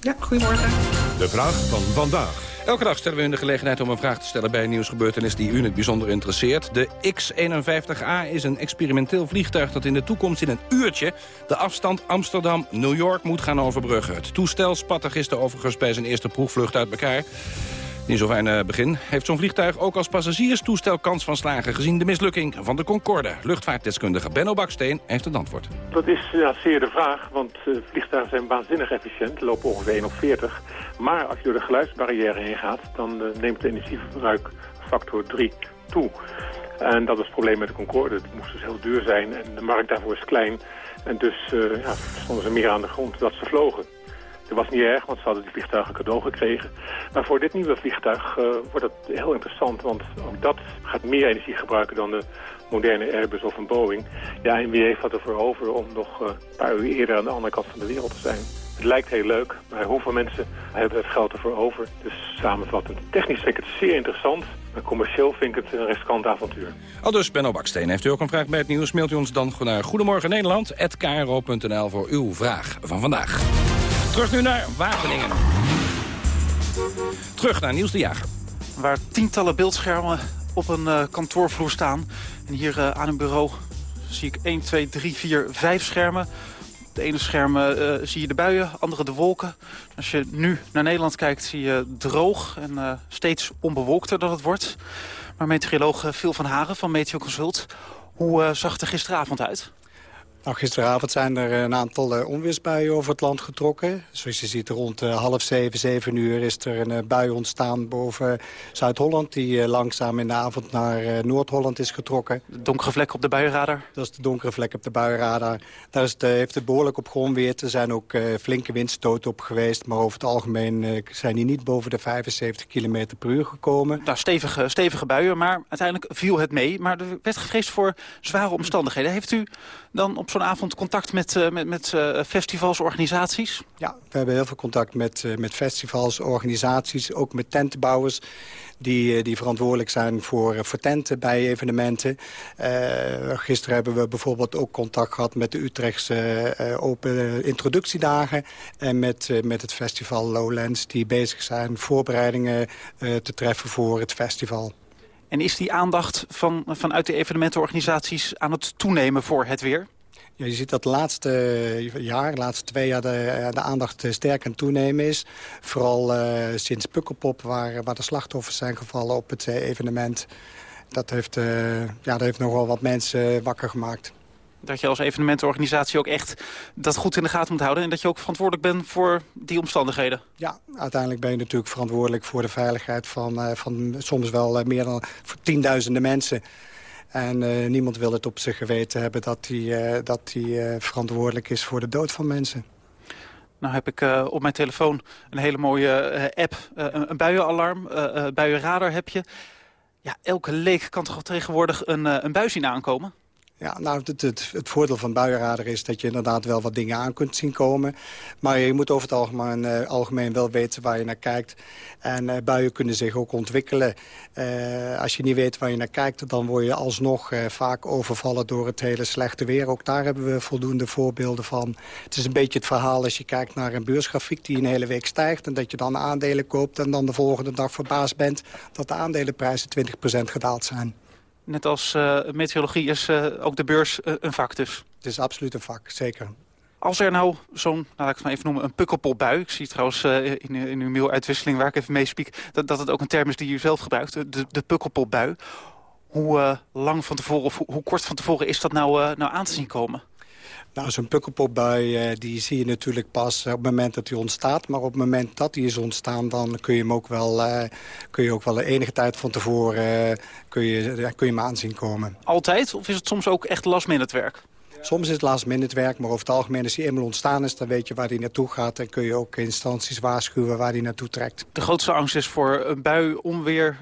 Ja, goedemorgen. De vraag van vandaag. Elke dag stellen we u de gelegenheid om een vraag te stellen bij een nieuwsgebeurtenis die u in het bijzonder interesseert. De X-51A is een experimenteel vliegtuig dat in de toekomst in een uurtje de afstand Amsterdam-New York moet gaan overbruggen. Het toestel spatte gisteren overigens bij zijn eerste proefvlucht uit elkaar. Niet zo fijn eh, begin. Heeft zo'n vliegtuig ook als passagierstoestel kans van slagen... gezien de mislukking van de Concorde? Luchtvaartdeskundige Benno Baksteen heeft het antwoord. Dat is ja, zeer de vraag, want eh, vliegtuigen zijn waanzinnig efficiënt, lopen ongeveer 1 op 40. Maar als je door de geluidsbarrière heen gaat, dan eh, neemt het energieverbruik factor 3 toe. En dat is het probleem met de Concorde. Het moest dus heel duur zijn en de markt daarvoor is klein. En dus ja, stonden ze meer aan de grond dat ze vlogen. Dat was niet erg, want ze hadden die vliegtuigen cadeau gekregen. Maar voor dit nieuwe vliegtuig eh, wordt het heel interessant, want ook dat gaat meer energie gebruiken dan de moderne Airbus of een Boeing. Ja, en wie heeft wat ervoor over om nog eh, een paar uur eerder aan de andere kant van de wereld te zijn? Het lijkt heel leuk, maar hoeveel mensen hebben het geld ervoor over? Dus samenvattend, technisch vind ik het zeer interessant, maar commercieel vind ik het een riskant avontuur. Al dus Benno Baksteen. Heeft u ook een vraag bij het nieuws? Mailt u ons dan naar Goedemorgen Nederland@kro.nl voor uw vraag van vandaag. Terug nu naar Wageningen. Terug naar Niels de Jager. Waar tientallen beeldschermen op een eh, kantoorvloer staan. En hier eh, aan een bureau zie ik 1, 2, 3, 4, 5 schermen. Op de ene scherm eh, zie je de buien, andere de wolken. Als je nu naar Nederland kijkt zie je droog en steeds onbewolkter dat het wordt. Maar meteoroloog Phil van Haren van Meteo Consult... hoe zag het er gisteravond uit? Nou, gisteravond zijn er een aantal eh, onweersbuien over het land getrokken. Zoals je ziet, rond eh, half zeven, zeven uur is er een eh, bui ontstaan boven Zuid-Holland... die eh, langzaam in de avond naar eh, Noord-Holland is getrokken. De donkere vlek op de buienradar? Dat is de donkere vlek op de buienradar. Daar is het, eh, heeft het behoorlijk op geonweerd. Er zijn ook eh, flinke windstoten op geweest... maar over het algemeen eh, zijn die niet boven de 75 km per uur gekomen. Nou, stevige, stevige buien, maar uiteindelijk viel het mee. Maar er werd gevreesd voor zware omstandigheden. Heeft u dan op zo'n avond contact met, eh, met, met eh, festivals, organisaties? Ja, we hebben heel veel contact met, eh, met festivals, organisaties, ook met tentenbouwers... Die, die verantwoordelijk zijn voor, voor tenten bij evenementen. Eh, gisteren hebben we bijvoorbeeld ook contact gehad met de Utrechtse open introductiedagen... en met, met het festival Lowlands die bezig zijn voorbereidingen te treffen voor het festival. En is die aandacht van, vanuit de evenementenorganisaties aan het toenemen voor het weer? Ja, je ziet dat de laatste jaar, de laatste twee jaar, de, de aandacht eh, sterk aan het toenemen is. Vooral eh, sinds Pukkelpop, waar, waar de slachtoffers zijn gevallen op het eh, evenement. Dat heeft, eh, ja, dat heeft nogal wat mensen wakker gemaakt. Dat je als evenementenorganisatie ook echt dat goed in de gaten moet houden... en dat je ook verantwoordelijk bent voor die omstandigheden. Ja, uiteindelijk ben je natuurlijk verantwoordelijk voor de veiligheid van, eh, van soms wel eh, meer dan voor tienduizenden mensen. En eh, niemand wil het op zijn geweten hebben dat hij eh, dat eh, verantwoordelijk is voor de dood van mensen. Nou heb ik op mijn telefoon een hele mooie app, een, buienalarm, buienradar heb je. Ja, elke leek kan toch tegenwoordig een, een bui zien aankomen? Ja, nou, het, het, het, voordeel van buienradar is dat je inderdaad wel wat dingen aan kunt zien komen. Maar je moet over het algemeen, uh, algemeen wel weten waar je naar kijkt. En uh, buien kunnen zich ook ontwikkelen. Uh, als je niet weet waar je naar kijkt, dan word je alsnog vaak overvallen door het hele slechte weer. Ook daar hebben we voldoende voorbeelden van. Het is een beetje het verhaal als je kijkt naar een beursgrafiek die een hele week stijgt... en dat je dan aandelen koopt en dan de volgende dag verbaasd bent... dat de aandelenprijzen 20% gedaald zijn. Net als uh, meteorologie is uh, ook de beurs uh, een vak dus. Het is absoluut een vak, zeker. Als er nou zo'n, laat ik het maar even noemen, een pukkelpolbui... ik zie trouwens in, in uw mailuitwisseling waar ik even mee spreek... Dat, dat het ook een term is die u zelf gebruikt, de, de pukkelpolbui. Hoe lang van tevoren, of hoe, hoe, kort van tevoren is dat nou, nou aan te zien komen? Nou, zo'n pukkelpopbui die zie je natuurlijk pas op het moment dat hij ontstaat. Maar op het moment dat hij is ontstaan, dan kun je hem ook wel, uh, kun je ook wel enige tijd van tevoren uh, kun je, kun je hem aanzien komen. Altijd? Of is het soms ook echt last minute werk? Soms is het last minute werk, maar over het algemeen als hij eenmaal ontstaan is... dan weet je waar hij naartoe gaat en kun je ook instanties waarschuwen waar hij naartoe trekt. De grootste angst is voor een bui, onweer,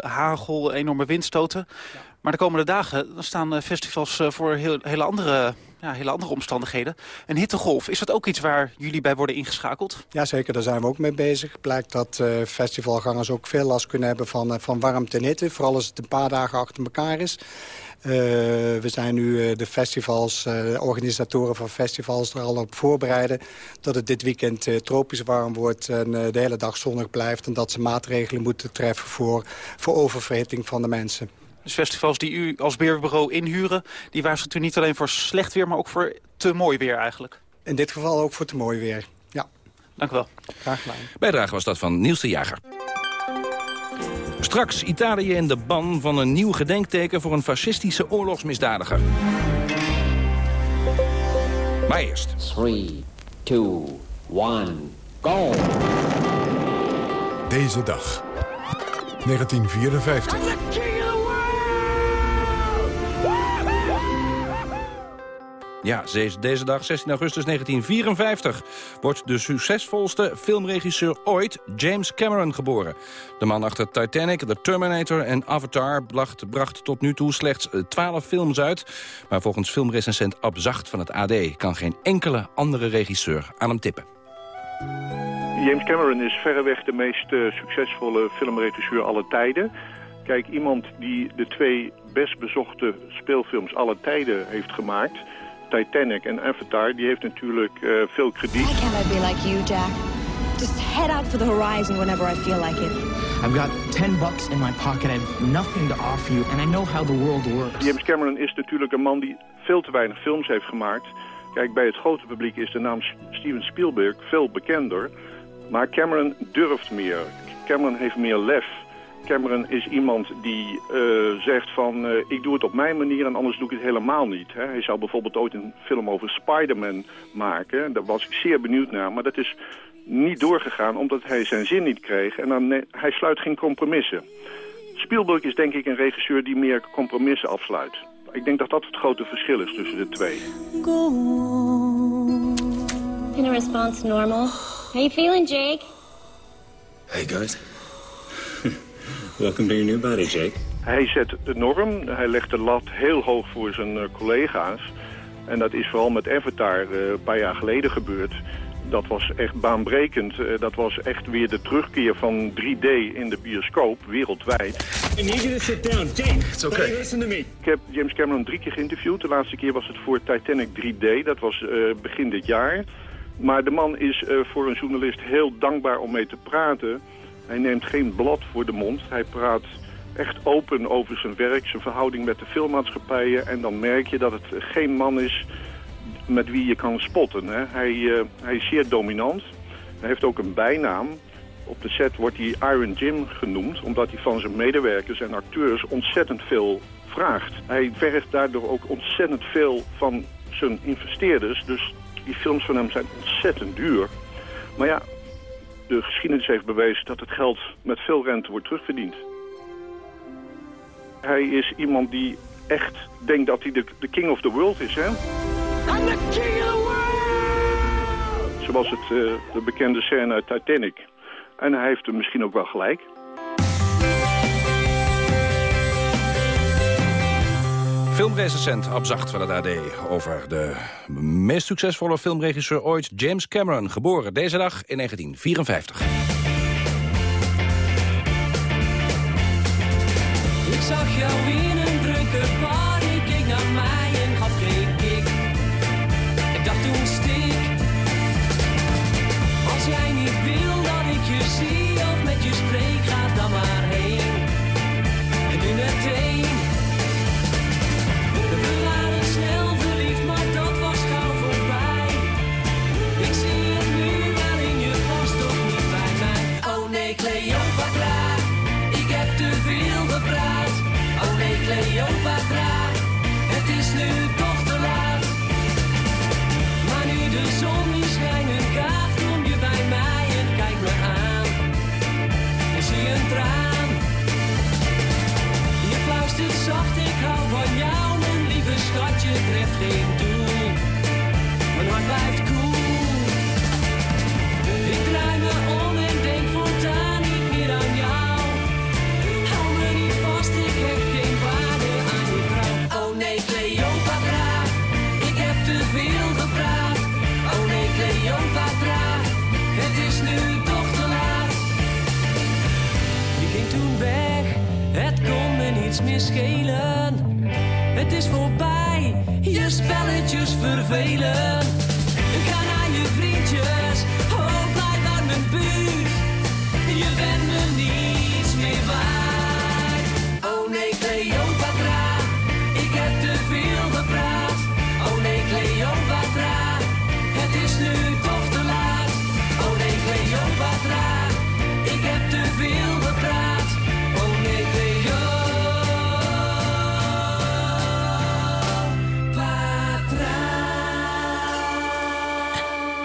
hagel, enorme windstoten. Ja. Maar de komende dagen staan festivals voor heel, hele andere ja, hele andere omstandigheden. Een hittegolf, is dat ook iets waar jullie bij worden ingeschakeld? Jazeker, daar zijn we ook mee bezig. Blijkt dat uh, festivalgangers ook veel last kunnen hebben van, van warmte en hitte. Vooral als het een paar dagen achter elkaar is. We zijn nu de festivals, organisatoren van festivals er al op voorbereiden... dat het dit weekend tropisch warm wordt en de hele dag zonnig blijft... en dat ze maatregelen moeten treffen voor, voor oververhitting van de mensen. Dus festivals die u als weerbureau inhuren... die waarschuwt u niet alleen voor slecht weer, maar ook voor te mooi weer eigenlijk. In dit geval ook voor te mooi weer, ja. Dank u wel. Graag gedaan. Bijdrage was dat van Niels de Jager. Straks Italië in de ban van een nieuw gedenkteken voor een fascistische oorlogsmisdadiger. Maar eerst. 3, 2, 1, go! Deze dag. 1954. Ja, deze dag, 16 augustus 1954, wordt de succesvolste filmregisseur ooit, James Cameron, geboren. De man achter Titanic, The Terminator en Avatar bracht, tot nu toe slechts 12 films uit. Maar volgens filmrecensent Ab Zacht van het AD kan geen enkele andere regisseur aan hem tippen. James Cameron is verreweg de meest uh, succesvolle filmregisseur aller tijden. Kijk, iemand die de twee best bezochte speelfilms aller tijden heeft gemaakt... Titanic en Avatar, die heeft natuurlijk uh, veel krediet. Why can't I be like you, Jack? Just head out for the horizon whenever I feel like it. I've got 10 bucks in my pocket. I have nothing to offer you. And I know how the world works. James Cameron is natuurlijk een man die veel te weinig films heeft gemaakt. Kijk, bij het grote publiek is de naam Steven Spielberg veel bekender. Maar Cameron durft meer. Cameron heeft meer lef. Cameron is iemand die uh, zegt van uh, ik doe het op mijn manier en anders doe ik het helemaal niet. Hè. Hij zou bijvoorbeeld ooit een film over Spider-Man maken. Daar was ik zeer benieuwd naar. Maar dat is niet doorgegaan omdat hij zijn zin niet kreeg. En dan, nee, hij sluit geen compromissen. Spielberg is denk ik een regisseur die meer compromissen afsluit. Ik denk dat dat het grote verschil is tussen de twee. In a response normal. How you feeling, Jake? Hey guys. Welcome to your new body, Jake. Hij zet de norm. Hij legt de lat heel hoog voor zijn uh, collega's. En dat is vooral met Avatar uh, een paar jaar geleden gebeurd. Dat was echt baanbrekend. Uh, dat was echt weer de terugkeer van 3D in de bioscoop, wereldwijd. I need you to sit down. Jake, It's okay. Buddy, listen to me. Ik heb James Cameron drie keer geïnterviewd. De laatste keer was het voor Titanic 3D. Dat was begin dit jaar. Maar de man is voor een journalist heel dankbaar om mee te praten... Hij neemt geen blad voor de mond. Hij praat echt open over zijn werk, zijn verhouding met de filmmaatschappijen. En dan merk je dat het geen man is met wie je kan spotten. Hè. Hij, uh, hij is zeer dominant. Hij heeft ook een bijnaam. Op de set wordt hij Iron Jim genoemd, omdat hij van zijn medewerkers en acteurs ontzettend veel vraagt. Hij vergt daardoor ook ontzettend veel van zijn investeerders. Dus die films van hem zijn ontzettend duur. Maar ja, de geschiedenis heeft bewezen dat het geld met veel rente wordt terugverdiend. Hij is iemand die echt denkt dat hij de, de king of the world is, hè? I'm the king of the world! Zoals het, uh, de bekende scène uit Titanic. En hij heeft er misschien ook wel gelijk. Filmrecensent Abzacht van het AD over de meest succesvolle filmregisseur ooit, James Cameron, geboren deze dag in 1954. Ik zag jou in Het is voorbij, je spelletjes vervelen.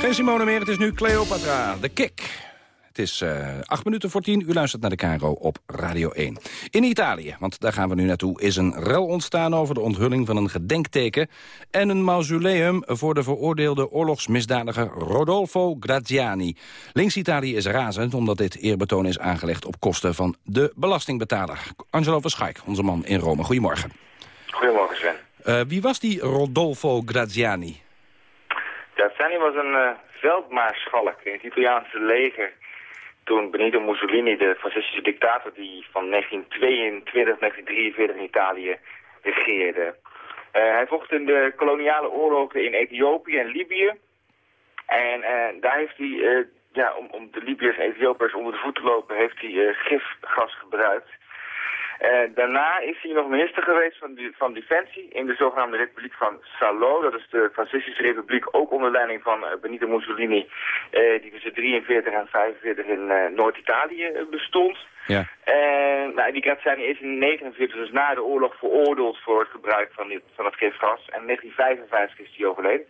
Geen Simone meer, het is nu Cleopatra, de kick. Het is eh, acht minuten voor tien. U luistert naar de KRO op Radio 1. In Italië, want daar gaan we nu naartoe, is een rel ontstaan over de onthulling van een gedenkteken en een mausoleum voor de veroordeelde oorlogsmisdadiger Rodolfo Graziani. Links-Italië is razend omdat dit eerbetoon is aangelegd op kosten van de belastingbetaler. Angelo Verschaik, onze man in Rome. Goedemorgen. Goedemorgen Sven. Uh, wie was die Rodolfo Graziani? Graziani was een uh, veldmaarschalk in het Italiaanse leger toen Benito Mussolini, de fascistische dictator die van 1922 1943 in Italië regeerde. Uh, hij vocht in de koloniale oorlogen in Ethiopië en Libië. En uh, daar heeft hij, ja, om, om de Libiërs en Ethiopiërs onder de voet te lopen, heeft hij gifgas gebruikt. Daarna is hij nog minister geweest van, van Defensie in de zogenaamde Republiek van Salo. Dat is de fascistische republiek, ook onder leiding van Benito Mussolini, die tussen 43 en 45 in Noord-Italië bestond. Ja. En nou, die Graziani is in 1949, dus na de oorlog, veroordeeld voor het gebruik van, dit, van het gifgas. En in 1955 is hij overleden.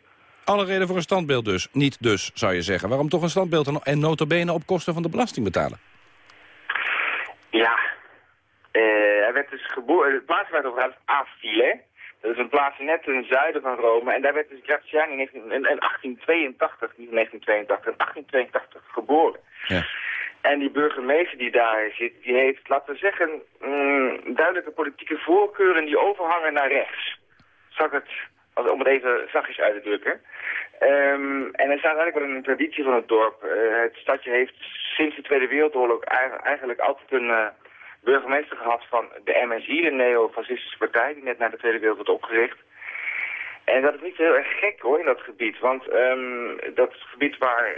Alle reden voor een standbeeld dus. Niet dus, zou je zeggen. Waarom toch een standbeeld en notabene op kosten van de belastingbetaler? Ja, hij werd dus geboren, het plaats werd over Afile. Dat is een plaats net ten zuiden van Rome. En daar werd dus Graziani in, in, in 1882, niet in 1982, in 1882 geboren. Ja. En die burgemeester die daar zit, die heeft, laten we zeggen, mm, duidelijke politieke voorkeuren die overhangen naar rechts. Zal ik het, om het even zachtjes uit te drukken. Um, en er staat eigenlijk wel een traditie van het dorp. Uh, het stadje heeft sinds de Tweede Wereldoorlog eigenlijk altijd een uh, burgemeester gehad van de MSI, de neo-fascistische partij, die net na de Tweede Wereld werd opgericht. En dat is niet heel erg gek hoor, in dat gebied. Want um, dat gebied waar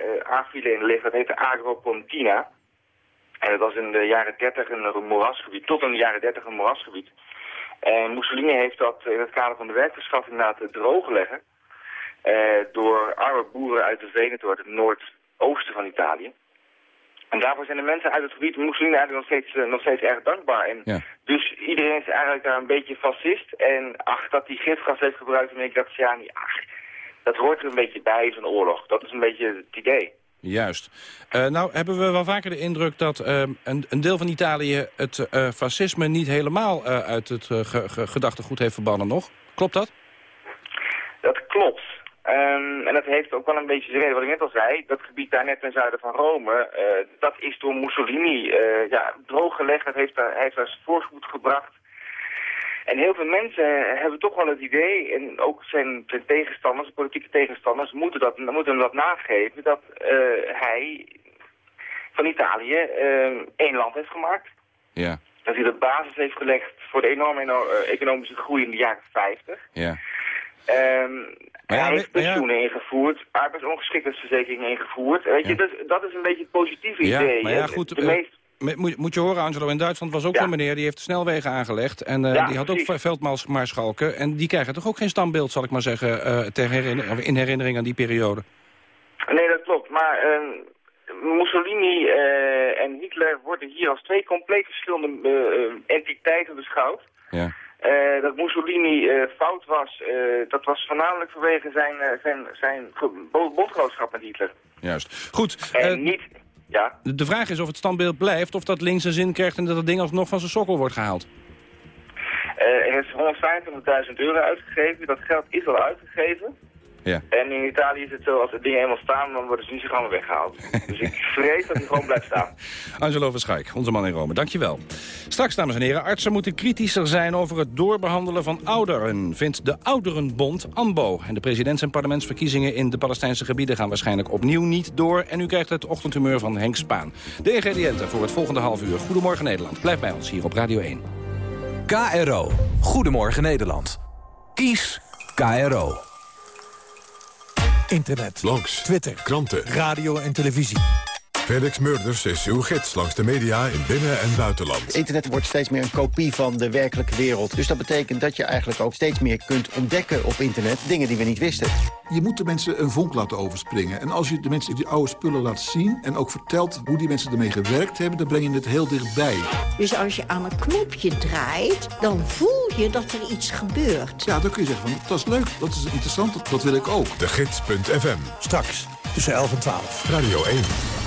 uh, in ligt, dat heet de Agropontina. En dat was in de jaren 30 een moerasgebied, tot in de jaren 30 een moerasgebied. En Mussolini heeft dat in het kader van de werkverschaffing laten droogleggen. Uh, door arme boeren uit de Veneto, uit het noordoosten van Italië. En daarvoor zijn de mensen uit het gebied Mussolini eigenlijk nog steeds, uh, nog steeds erg dankbaar. En ja. Dus iedereen is eigenlijk daar een beetje fascist. En ach, dat die gifgas heeft gebruikt in Graziani, ach, dat hoort er een beetje bij zo'n oorlog. Dat is een beetje het idee. Juist. Uh, nou hebben we wel vaker de indruk dat uh, een, een, deel van Italië het uh, fascisme niet helemaal uit het ge ge gedachtegoed heeft verbannen nog. Klopt dat? Dat klopt. Um, en dat heeft ook wel een beetje de reden wat ik net al zei. Dat gebied daar net ten zuiden van Rome, dat is door Mussolini ja, drooggelegd. Dat heeft daar, hij heeft daar voorspoed gebracht. En heel veel mensen hebben toch wel het idee, en ook zijn tegenstanders, politieke tegenstanders, moeten, dat, moeten hem dat nageven, dat uh, hij van Italië uh, één land heeft gemaakt. Ja. Dat hij de basis heeft gelegd voor de enorme uh, economische groei in de jaren 50. Ja. Um, hij ja, heeft pensioenen ja. ingevoerd, ingevoerd. Weet je, dat, dat is een beetje het positieve idee. Maar ja, goed, de meest... Moet, moet, je horen, Angelo, in Duitsland was ook zo'n meneer... die heeft snelwegen aangelegd en uh, ja, die had precies. ook veldmaarschalken. En die krijgen toch ook geen standbeeld, zal ik maar zeggen... Uh, ter herinner in herinnering aan die periode? Nee, dat klopt. Maar uh, Mussolini en Hitler worden hier als twee compleet verschillende entiteiten beschouwd. Ja. Uh, dat Mussolini uh, fout was, uh, dat was voornamelijk vanwege zijn, zijn, zijn bondgenootschap met Hitler. Juist. Goed. En niet... Ja. De vraag is of het standbeeld blijft, of dat links een zin krijgt... en dat het ding alsnog van zijn sokkel wordt gehaald. er is 150.000 euro uitgegeven. Dat geld is al uitgegeven. Ja. En in Italië is het zo, als de dingen eenmaal staan, dan worden ze niet zo gauw weggehaald. dus ik vrees dat hij gewoon blijft staan. Angelo Verschaik, onze man in Rome, dankjewel. Straks, dames en heren, artsen moeten kritischer zijn over het doorbehandelen van ouderen, vindt de Ouderenbond AMBO. En de presidents- en parlementsverkiezingen in de Palestijnse gebieden gaan waarschijnlijk opnieuw niet door. En u krijgt het ochtendhumeur van Henk Spaan. De ingrediënten voor het volgende half uur. Goedemorgen Nederland. Blijf bij ons hier op Radio 1. KRO. Goedemorgen Nederland. Kies KRO. Internet. Langs. Twitter. Kranten. Radio en televisie. Felix Murders is uw gids langs de media in binnen- en buitenland. Internet wordt steeds meer een kopie van de werkelijke wereld. Dus dat betekent dat je eigenlijk ook steeds meer kunt ontdekken op internet... dingen die we niet wisten. Je moet de mensen een vonk laten overspringen. En als je de mensen die oude spullen laat zien... en ook vertelt hoe die mensen ermee gewerkt hebben... dan breng je het heel dichtbij. Dus als je aan een knopje draait, dan voel je dat er iets gebeurt. Ja, dan kun je zeggen van, dat is leuk, dat is interessant, dat wil ik ook. De Gids.fm. Straks, tussen 11 en 12. Radio 1.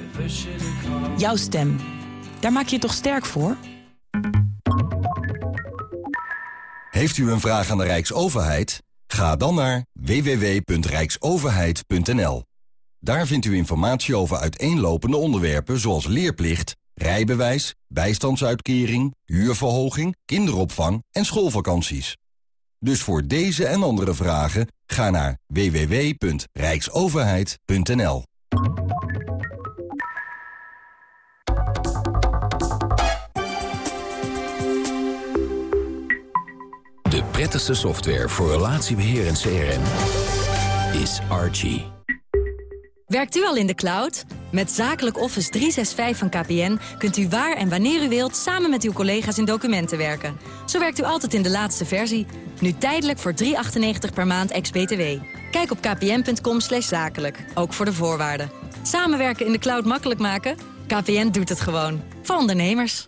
Jouw stem. Daar maak je je toch sterk voor? Heeft u een vraag aan de Rijksoverheid? Ga dan naar www.rijksoverheid.nl. Daar vindt u informatie over uiteenlopende onderwerpen zoals leerplicht, rijbewijs, bijstandsuitkering, huurverhoging, kinderopvang en schoolvakanties. Dus voor deze en andere vragen ga naar www.rijksoverheid.nl. prettigste software voor relatiebeheer en CRM is Archie. Werkt u al in de cloud? Met Zakelijk Office 365 van KPN kunt u waar en wanneer u wilt... samen met uw collega's in documenten werken. Zo werkt u altijd in de laatste versie. Nu tijdelijk voor 3,98 per maand ex-BTW. Kijk op kpn.com zakelijk, ook voor de voorwaarden. Samenwerken in de cloud makkelijk maken? KPN doet het gewoon. Voor ondernemers.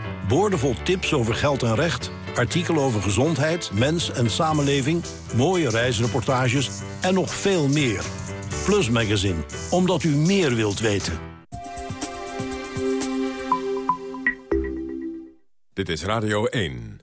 Boordevol tips over geld en recht, artikelen over gezondheid, mens en samenleving, mooie reisreportages en nog veel meer. Plus Magazine, omdat u meer wilt weten. Dit is Radio 1.